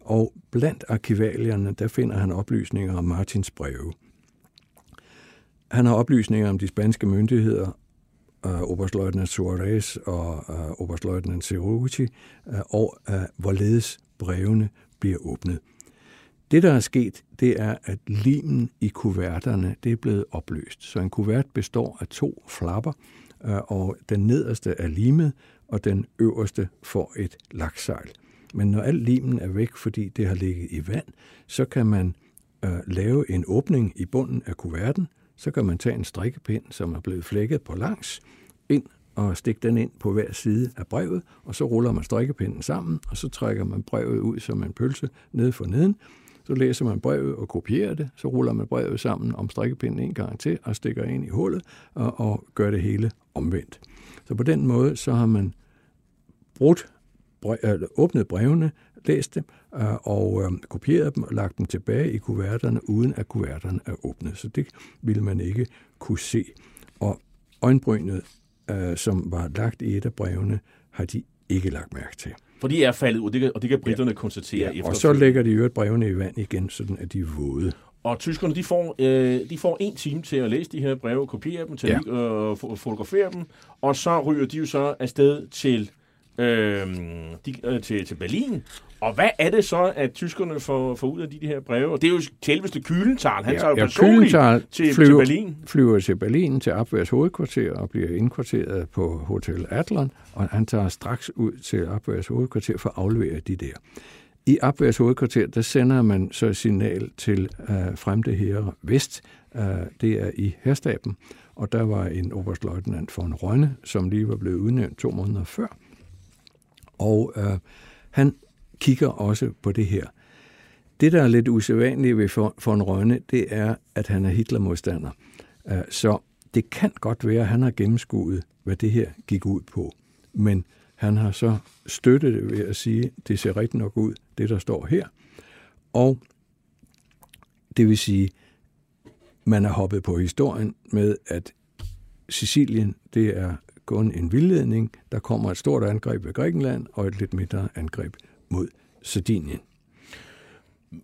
og blandt arkivalierne, der finder han oplysninger om Martins breve. Han har oplysninger om de spanske myndigheder, uh, oberstløjtnant Suarez og oberstløjtnant Cerruti, og hvorledes brevene bliver åbnet. Det, der er sket, det er, at limen i kuverterne det er blevet opløst. Så en kuvert består af to flapper, øh, og den nederste er limet, og den øverste får et laksejl. Men når al limen er væk, fordi det har ligget i vand, så kan man øh, lave en åbning i bunden af kuverten. Så kan man tage en strikkepind, som er blevet flækket på langs, ind og stikke den ind på hver side af brevet, og så ruller man strikkepinden sammen, og så trækker man brevet ud som en pølse ned for neden. Så læser man brevet og kopierer det, så ruller man brevet sammen om strikkepinden en gang til og stikker ind i hullet og, og gør det hele omvendt. Så på den måde så har man brudt, brev, eller øh, åbnet brevene, læst dem øh, og øh, kopieret dem og lagt dem tilbage i kuverterne, uden at kuverterne er åbnet. Så det ville man ikke kunne se. Og øjenbrynet, øh, som var lagt i et af brevene, har de ikke lagt mærke til. For de er faldet ud, og det kan britterne ja. konstatere ja, Og så lægger de jo brevene i vand igen, sådan at de er våde. Og tyskerne, de får, øh, de får en time til at læse de her breve, kopiere dem, til ja. at øh, fotografere dem, og så ryger de jo så afsted til, øh, de, øh, til, til Berlin. Og hvad er det så, at tyskerne får, får ud af de, de her breve? Og det er jo selveste Kylental. Han ja, tager jo ja, personligt til, flyver, til Berlin. flyver til Berlin til Abwehrs hovedkvarter og bliver indkvarteret på Hotel Adlon, og han tager straks ud til Abwehrs hovedkvarter for at aflevere de der. I Abwehrs hovedkvarter, der sender man så signal til uh, fremde herre vest. Uh, det er i herstaben, og der var en oberstløjtnant von Rønne, som lige var blevet udnævnt to måneder før. Og øh, han kigger også på det her. Det, der er lidt usædvanligt ved von Rønne, det er, at han er Hitler-modstander. Øh, så det kan godt være, at han har gennemskuet, hvad det her gik ud på. Men han har så støttet det ved at sige, at det ser rigtig nok ud, det der står her. Og det vil sige, man er hoppet på historien med, at Sicilien, det er kun en vildledning. Der kommer et stort angreb ved Grækenland og et lidt mindre angreb mod Sardinien.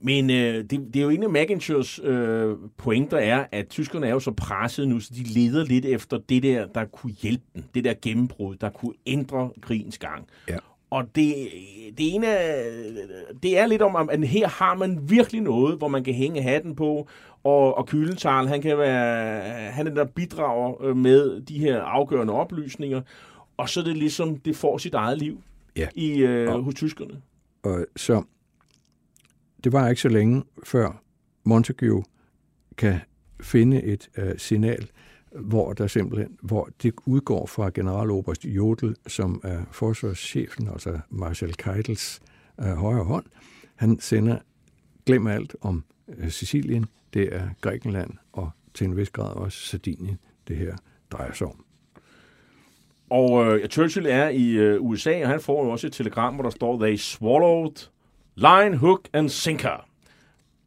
Men øh, det, det er jo en af Macintosh's øh, pointer er, at tyskerne er jo så presset nu, så de leder lidt efter det der, der kunne hjælpe dem. Det der gennembrud, der kunne ændre krigens gang. Ja. Og det, det ene det er lidt om, at her har man virkelig noget, hvor man kan hænge hatten på, og, og Kylental, han kan være, han er der bidrager øh, med de her afgørende oplysninger, og så er det ligesom, det får sit eget liv ja. i, øh, og, hos tyskerne. Og så det var ikke så længe før Montague kan finde et uh, signal, hvor der simpelthen, hvor det udgår fra generaloberst Jodel, som er forsvarschefen, altså Marshal Keitels uh, højre hånd. Han sender, glem alt om uh, Sicilien, det er Grækenland og til en vis grad også Sardinien, det her drejer sig om. Og uh, Churchill er i uh, USA, og han får jo også et telegram, hvor der står, They swallowed Line, hook and sinker.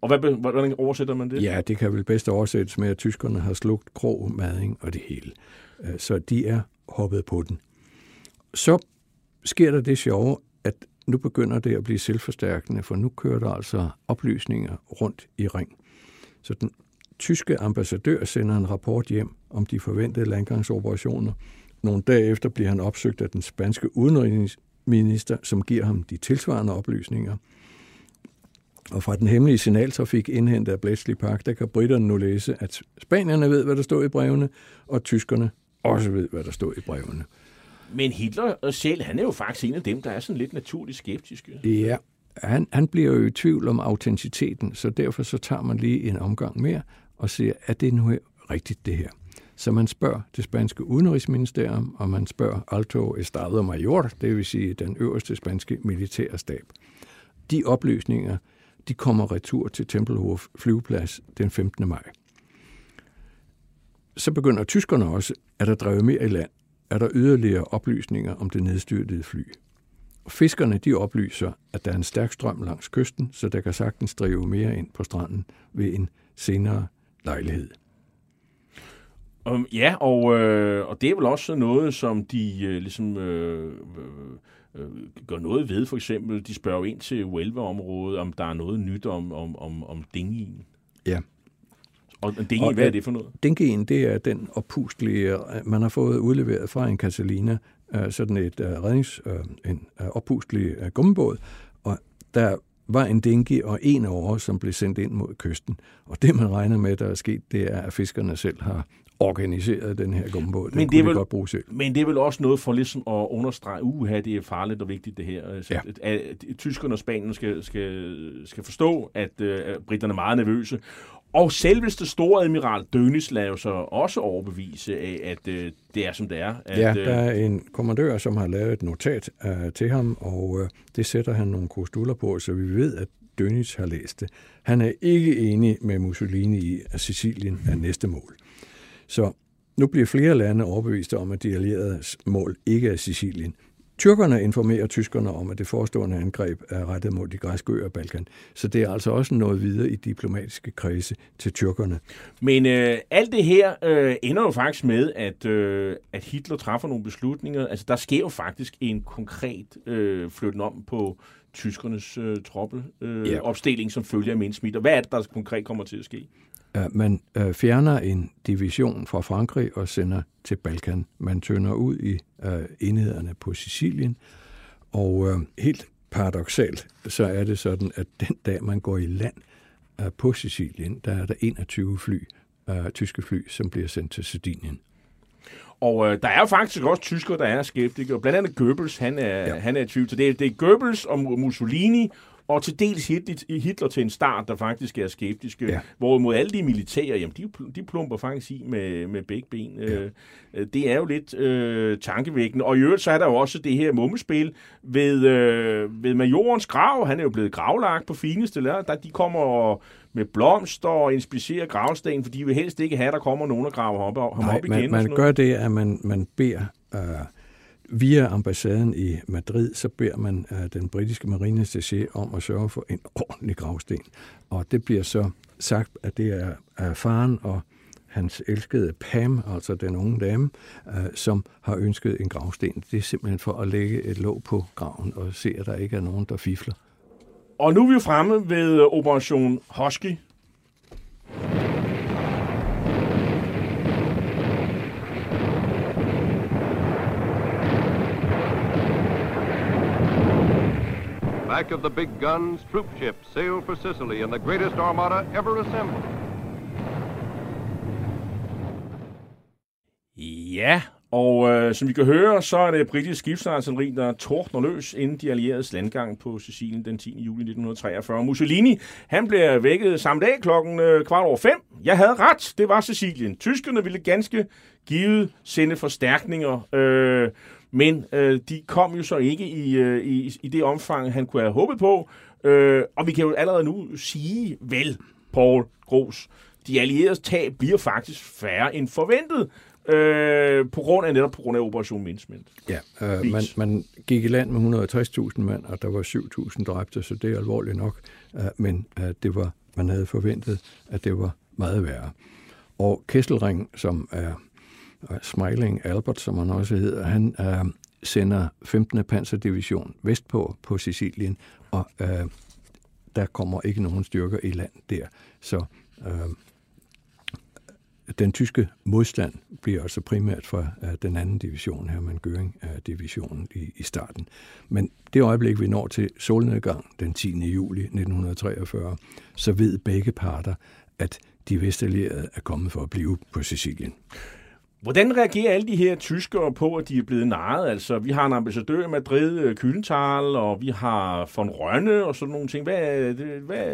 Og hvad, hvordan oversætter man det? Ja, det kan vel bedst oversættes med, at tyskerne har slugt krog, mading og det hele. Øh, så de er hoppet på den. Så sker der det sjove, at nu begynder det at blive selvforstærkende, for nu kører der altså oplysninger rundt i ring. Så den tyske ambassadør sender en rapport hjem om de forventede landgangsoperationer. Nogle dage efter bliver han opsøgt af den spanske udenrigsminister, som giver ham de tilsvarende oplysninger – og fra den hemmelige signaltrafik indhentet af Bletchley Park, der kan britterne nu læse, at spanierne ved, hvad der står i brevene, og tyskerne også ved, hvad der står i brevene. Men Hitler selv, han er jo faktisk en af dem, der er sådan lidt naturligt skeptiske. Ja, han, han bliver jo i tvivl om autenticiteten, så derfor så tager man lige en omgang mere og siger, er det nu rigtigt det her? Så man spørger det spanske udenrigsministerium, og man spørger Alto Estado Mayor, det vil sige den øverste spanske militærstab. De oplysninger, de kommer retur til Tempelhof flyveplads den 15. maj. Så begynder tyskerne også, at der drevet mere i land, er der yderligere oplysninger om det nedstyrtede fly. Fiskerne de oplyser, at der er en stærk strøm langs kysten, så der kan sagtens drive mere ind på stranden ved en senere lejlighed. Um, ja, og, øh, og det er vel også noget, som de øh, ligesom øh, øh, øh, gør noget ved. For eksempel, de spørger ind til Welva-området, om der er noget nyt om, om, om, om dingien. Ja. Og Dingien, hvad er det for noget? Dingien, det er den oppustelige, man har fået udleveret fra en Catalina, øh, sådan et uh, rednings, uh, en uh, oppustelig uh, gummibåd, og der var en dingi og en over, som blev sendt ind mod kysten. Og det, man regner med, der er sket, det er, at fiskerne selv har organiseret den her gummibåd. Den men det, er vel, godt bruge selv. men det er vel også noget for ligesom at understrege, uha, det er farligt og vigtigt det her. Altså, Ja. at, at, at tyskerne og Spanien skal, skal, skal forstå, at, øh, at britterne er meget nervøse. Og selveste store admiral Dönis lader så også overbevise af, at øh, det er, som det er. At, Ja, øh, der er en kommandør, som har lavet et notat uh, til ham, og uh, det sætter han nogle kostuller på, så vi ved, at Dönitz har læst det. Han er ikke enig med Mussolini i, at Sicilien er næste mål. Så nu bliver flere lande overbevist om, at de allieredes mål ikke er Sicilien. Tyrkerne informerer tyskerne om, at det forestående angreb er rettet mod de græske øer Balkan. Så det er altså også noget videre i diplomatiske kredse til tyrkerne. Men øh, alt det her øh, ender jo faktisk med, at, øh, at Hitler træffer nogle beslutninger. Altså, der sker jo faktisk en konkret øh, flytten om på tyskernes øh, troppeopstilling, øh, Ja. opstilling, som følger af mindsmidt. Og hvad er det, der konkret kommer til at ske? Man uh, fjerner en division fra Frankrig og sender til Balkan. Man tønder ud i uh, enhederne på Sicilien, og uh, helt paradoxalt, så er det sådan, at den dag, man går i land uh, på Sicilien, der er der 21 fly, uh, tyske fly, som bliver sendt til Sardinien. Og øh, der er jo faktisk også tyskere, der er skeptikere. Blandt andet Goebbels, han er, ja. han er i tvivl. Så det er, det er Goebbels og Mussolini, og til dels Hitler, til en start, der faktisk er skeptiske. Ja. Hvorimod alle de militære, jamen, de, de plumper faktisk i med, med begge ben. Ja. Øh, det er jo lidt øh, tankevækkende. Og i øvrigt så er der jo også det her mummespil ved, øh, ved majorens grav. Han er jo blevet gravlagt på fineste lær. Der, de kommer og med blomster og inspicerer gravstenen, for de vil helst ikke have, at der kommer nogen og graver op, ham Nej, op igen. man, man gør det, at man, man beder uh, via ambassaden i Madrid, så beder man uh, den britiske marineattaché om at sørge for en ordentlig gravsten. Og det bliver så sagt, at det er, er faren og hans elskede Pam, altså den unge dame, uh, som har ønsket en gravsten. Det er simpelthen for at lægge et låg på graven og se, at der ikke er nogen, der fifler. Og nu er vi jo fremme ved øh, Operation Husky. Back of the big guns, troop ships sail for Sicily in the greatest armada ever assembled. Ja, og øh, som vi kan høre, så er det britiske skibsartilleri, der tordner løs inden de allieredes landgang på Sicilien den 10. juli 1943. Mussolini, han bliver vækket samme dag klokken øh, kvart over fem. Jeg havde ret, det var Sicilien. Tyskerne ville ganske givet sende forstærkninger, øh, men øh, de kom jo så ikke i, øh, i, i det omfang, han kunne have håbet på. Øh, og vi kan jo allerede nu sige, vel, Paul Gros, de allieredes tab bliver faktisk færre end forventet. Øh, på grund af netop på grund af Operation Mincemeat. Ja, øh, man, man gik i land med 160.000 mand, og der var 7.000 dræbte, så det er alvorligt nok. Øh, men øh, det var, man havde forventet, at det var meget værre. Og Kesselring, som er Smiling Albert, som han også hedder, han øh, sender 15. panserdivision vestpå på Sicilien, og øh, der kommer ikke nogen styrker i land der. Så øh, den tyske modstand bliver altså primært fra uh, den anden division, her man Göring uh, divisionen i, i starten. Men det øjeblik, vi når til solnedgang den 10. juli 1943, så ved begge parter, at de vestallierede er kommet for at blive på Sicilien. Hvordan reagerer alle de her tyskere på, at de er blevet narret? Altså, vi har en ambassadør i Madrid, øh, Kühlenthal, og vi har von Rønne og sådan nogle ting. Hvad, er det- hvad,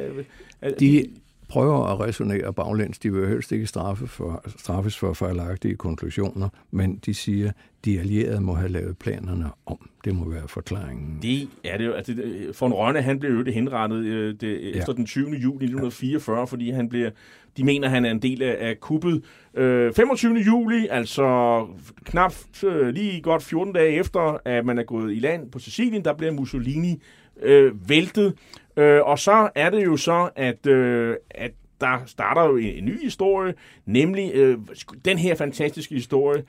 er, De prøver at resonere baglæns. De vil helst ikke straffe for, straffes for fejlagtige konklusioner, men de siger, at de allierede må have lavet planerne om. Det må være forklaringen. Det er det jo. Altså, det- von Rønne, han blev jo det henrettet øh, det, efter den 20. juli 1944, fordi han bliver, de mener, han er en del af, kuppet. Øh, 25. juli, altså knap øh, lige godt 14 dage efter, at man er gået i land på Sicilien, der bliver Mussolini øh, væltet. Øh, og så er det jo så, at, øh, at der starter jo en, en ny historie, nemlig øh, den her fantastiske historie,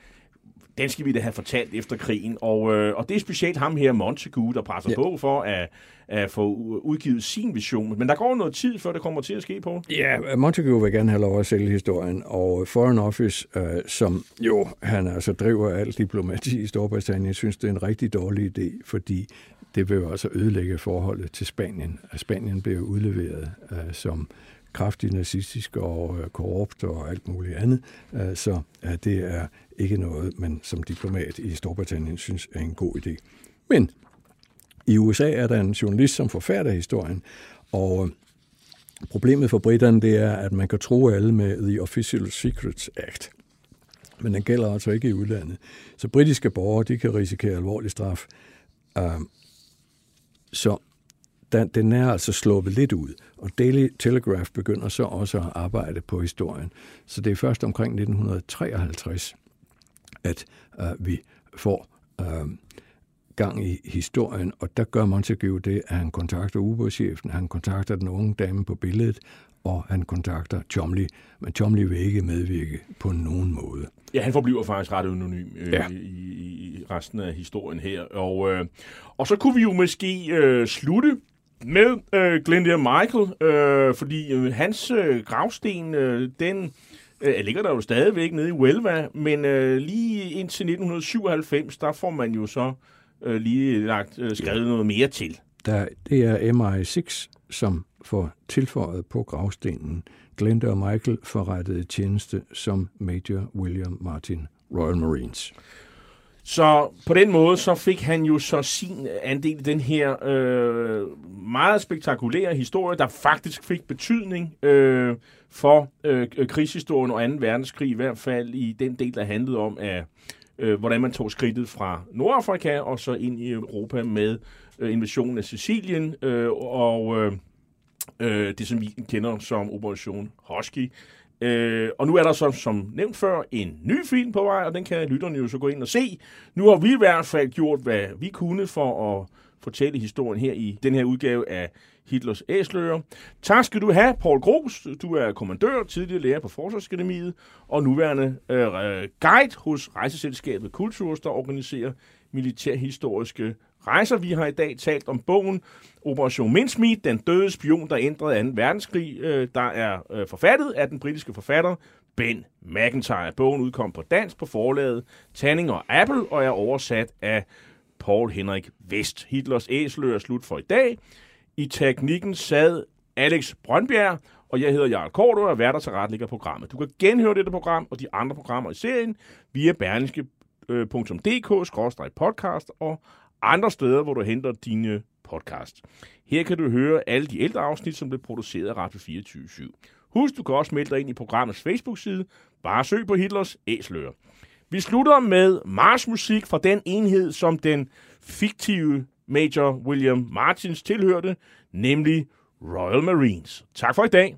den skal vi da have fortalt efter krigen. Og, øh, og det er specielt ham her, Montagu, der presser ja. på for at, at få udgivet sin vision. Men der går noget tid, før det kommer til at ske på. Ja, Montagu vil gerne have lov at sælge historien, og Foreign Office, øh, som jo, han altså driver alt diplomati i Storbritannien, synes, det er en rigtig dårlig idé, fordi det vil jo altså ødelægge forholdet til Spanien. Spanien bliver udleveret øh, som kraftigt nazistisk og øh, korrupt og alt muligt andet. Øh, så øh, det er ikke noget, man som diplomat i Storbritannien synes er en god idé. Men i USA er der en journalist, som forfærder historien, og øh, problemet for britterne det er, at man kan tro alle med The Official Secrets Act. Men den gælder altså ikke i udlandet. Så britiske borgere de kan risikere alvorlig straf. Øh, så den, den er altså sluppet lidt ud, og Daily Telegraph begynder så også at arbejde på historien. Så det er først omkring 1953, at øh, vi får øh, gang i historien, og der gør Montague det, at han kontakter ubådschefen, han kontakter den unge dame på billedet, og han kontakter Chomley, men Chomley vil ikke medvirke på nogen måde. Ja, han forbliver faktisk ret anonym øh, ja. i, i resten af historien her. Og, øh, og så kunne vi jo måske øh, slutte med øh, Glendale Michael, øh, fordi øh, hans øh, gravsten, øh, den øh, ligger der jo stadigvæk nede i Huelva, men øh, lige indtil 1997, der får man jo så øh, lige lagt øh, skrevet ja. noget mere til. Der, det er MI6, som får tilføjet på gravstenen. Glenda og Michael forrettede tjeneste som Major William Martin Royal Marines. Så på den måde, så fik han jo så sin andel i den her øh, meget spektakulære historie, der faktisk fik betydning øh, for øh, krigshistorien og 2. verdenskrig, i hvert fald i den del, der handlede om, at, øh, hvordan man tog skridtet fra Nordafrika og så ind i Europa med øh, invasionen af Sicilien øh, og øh, øh det, som vi kender som Operation Husky. Øh, og nu er der så, som nævnt før, en ny film på vej, og den kan lytterne jo så gå ind og se. Nu har vi i hvert fald gjort, hvad vi kunne for at fortælle historien her i den her udgave af Hitlers Æsler. Tak skal du have, Paul Gros. Du er kommandør, tidligere lærer på Forsvarsakademiet, og nuværende øh, guide hos rejseselskabet Kulturs, der organiserer militærhistoriske rejser. Vi har i dag talt om bogen Operation Mincemeat, den døde spion, der ændrede 2. verdenskrig, øh, der er øh, forfattet af den britiske forfatter Ben McIntyre. Bogen udkom på dansk på forlaget Tanning og Apple og er oversat af Paul Henrik Vest. Hitlers æsler er slut for i dag. I teknikken sad Alex Brøndbjerg, og jeg hedder Jarl Kort og er værter til retlægger programmet. Du kan genhøre dette program og de andre programmer i serien via berlingske.dk-podcast øh, og andre steder, hvor du henter dine podcast. Her kan du høre alle de ældre afsnit, som blev produceret af Radio 24 /7. Husk, du kan også melde dig ind i programmets Facebook-side. Bare søg på Hitlers Æsler. Vi slutter med marsmusik fra den enhed, som den fiktive Major William Martins tilhørte, nemlig Royal Marines. Tak for i dag.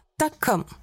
Come.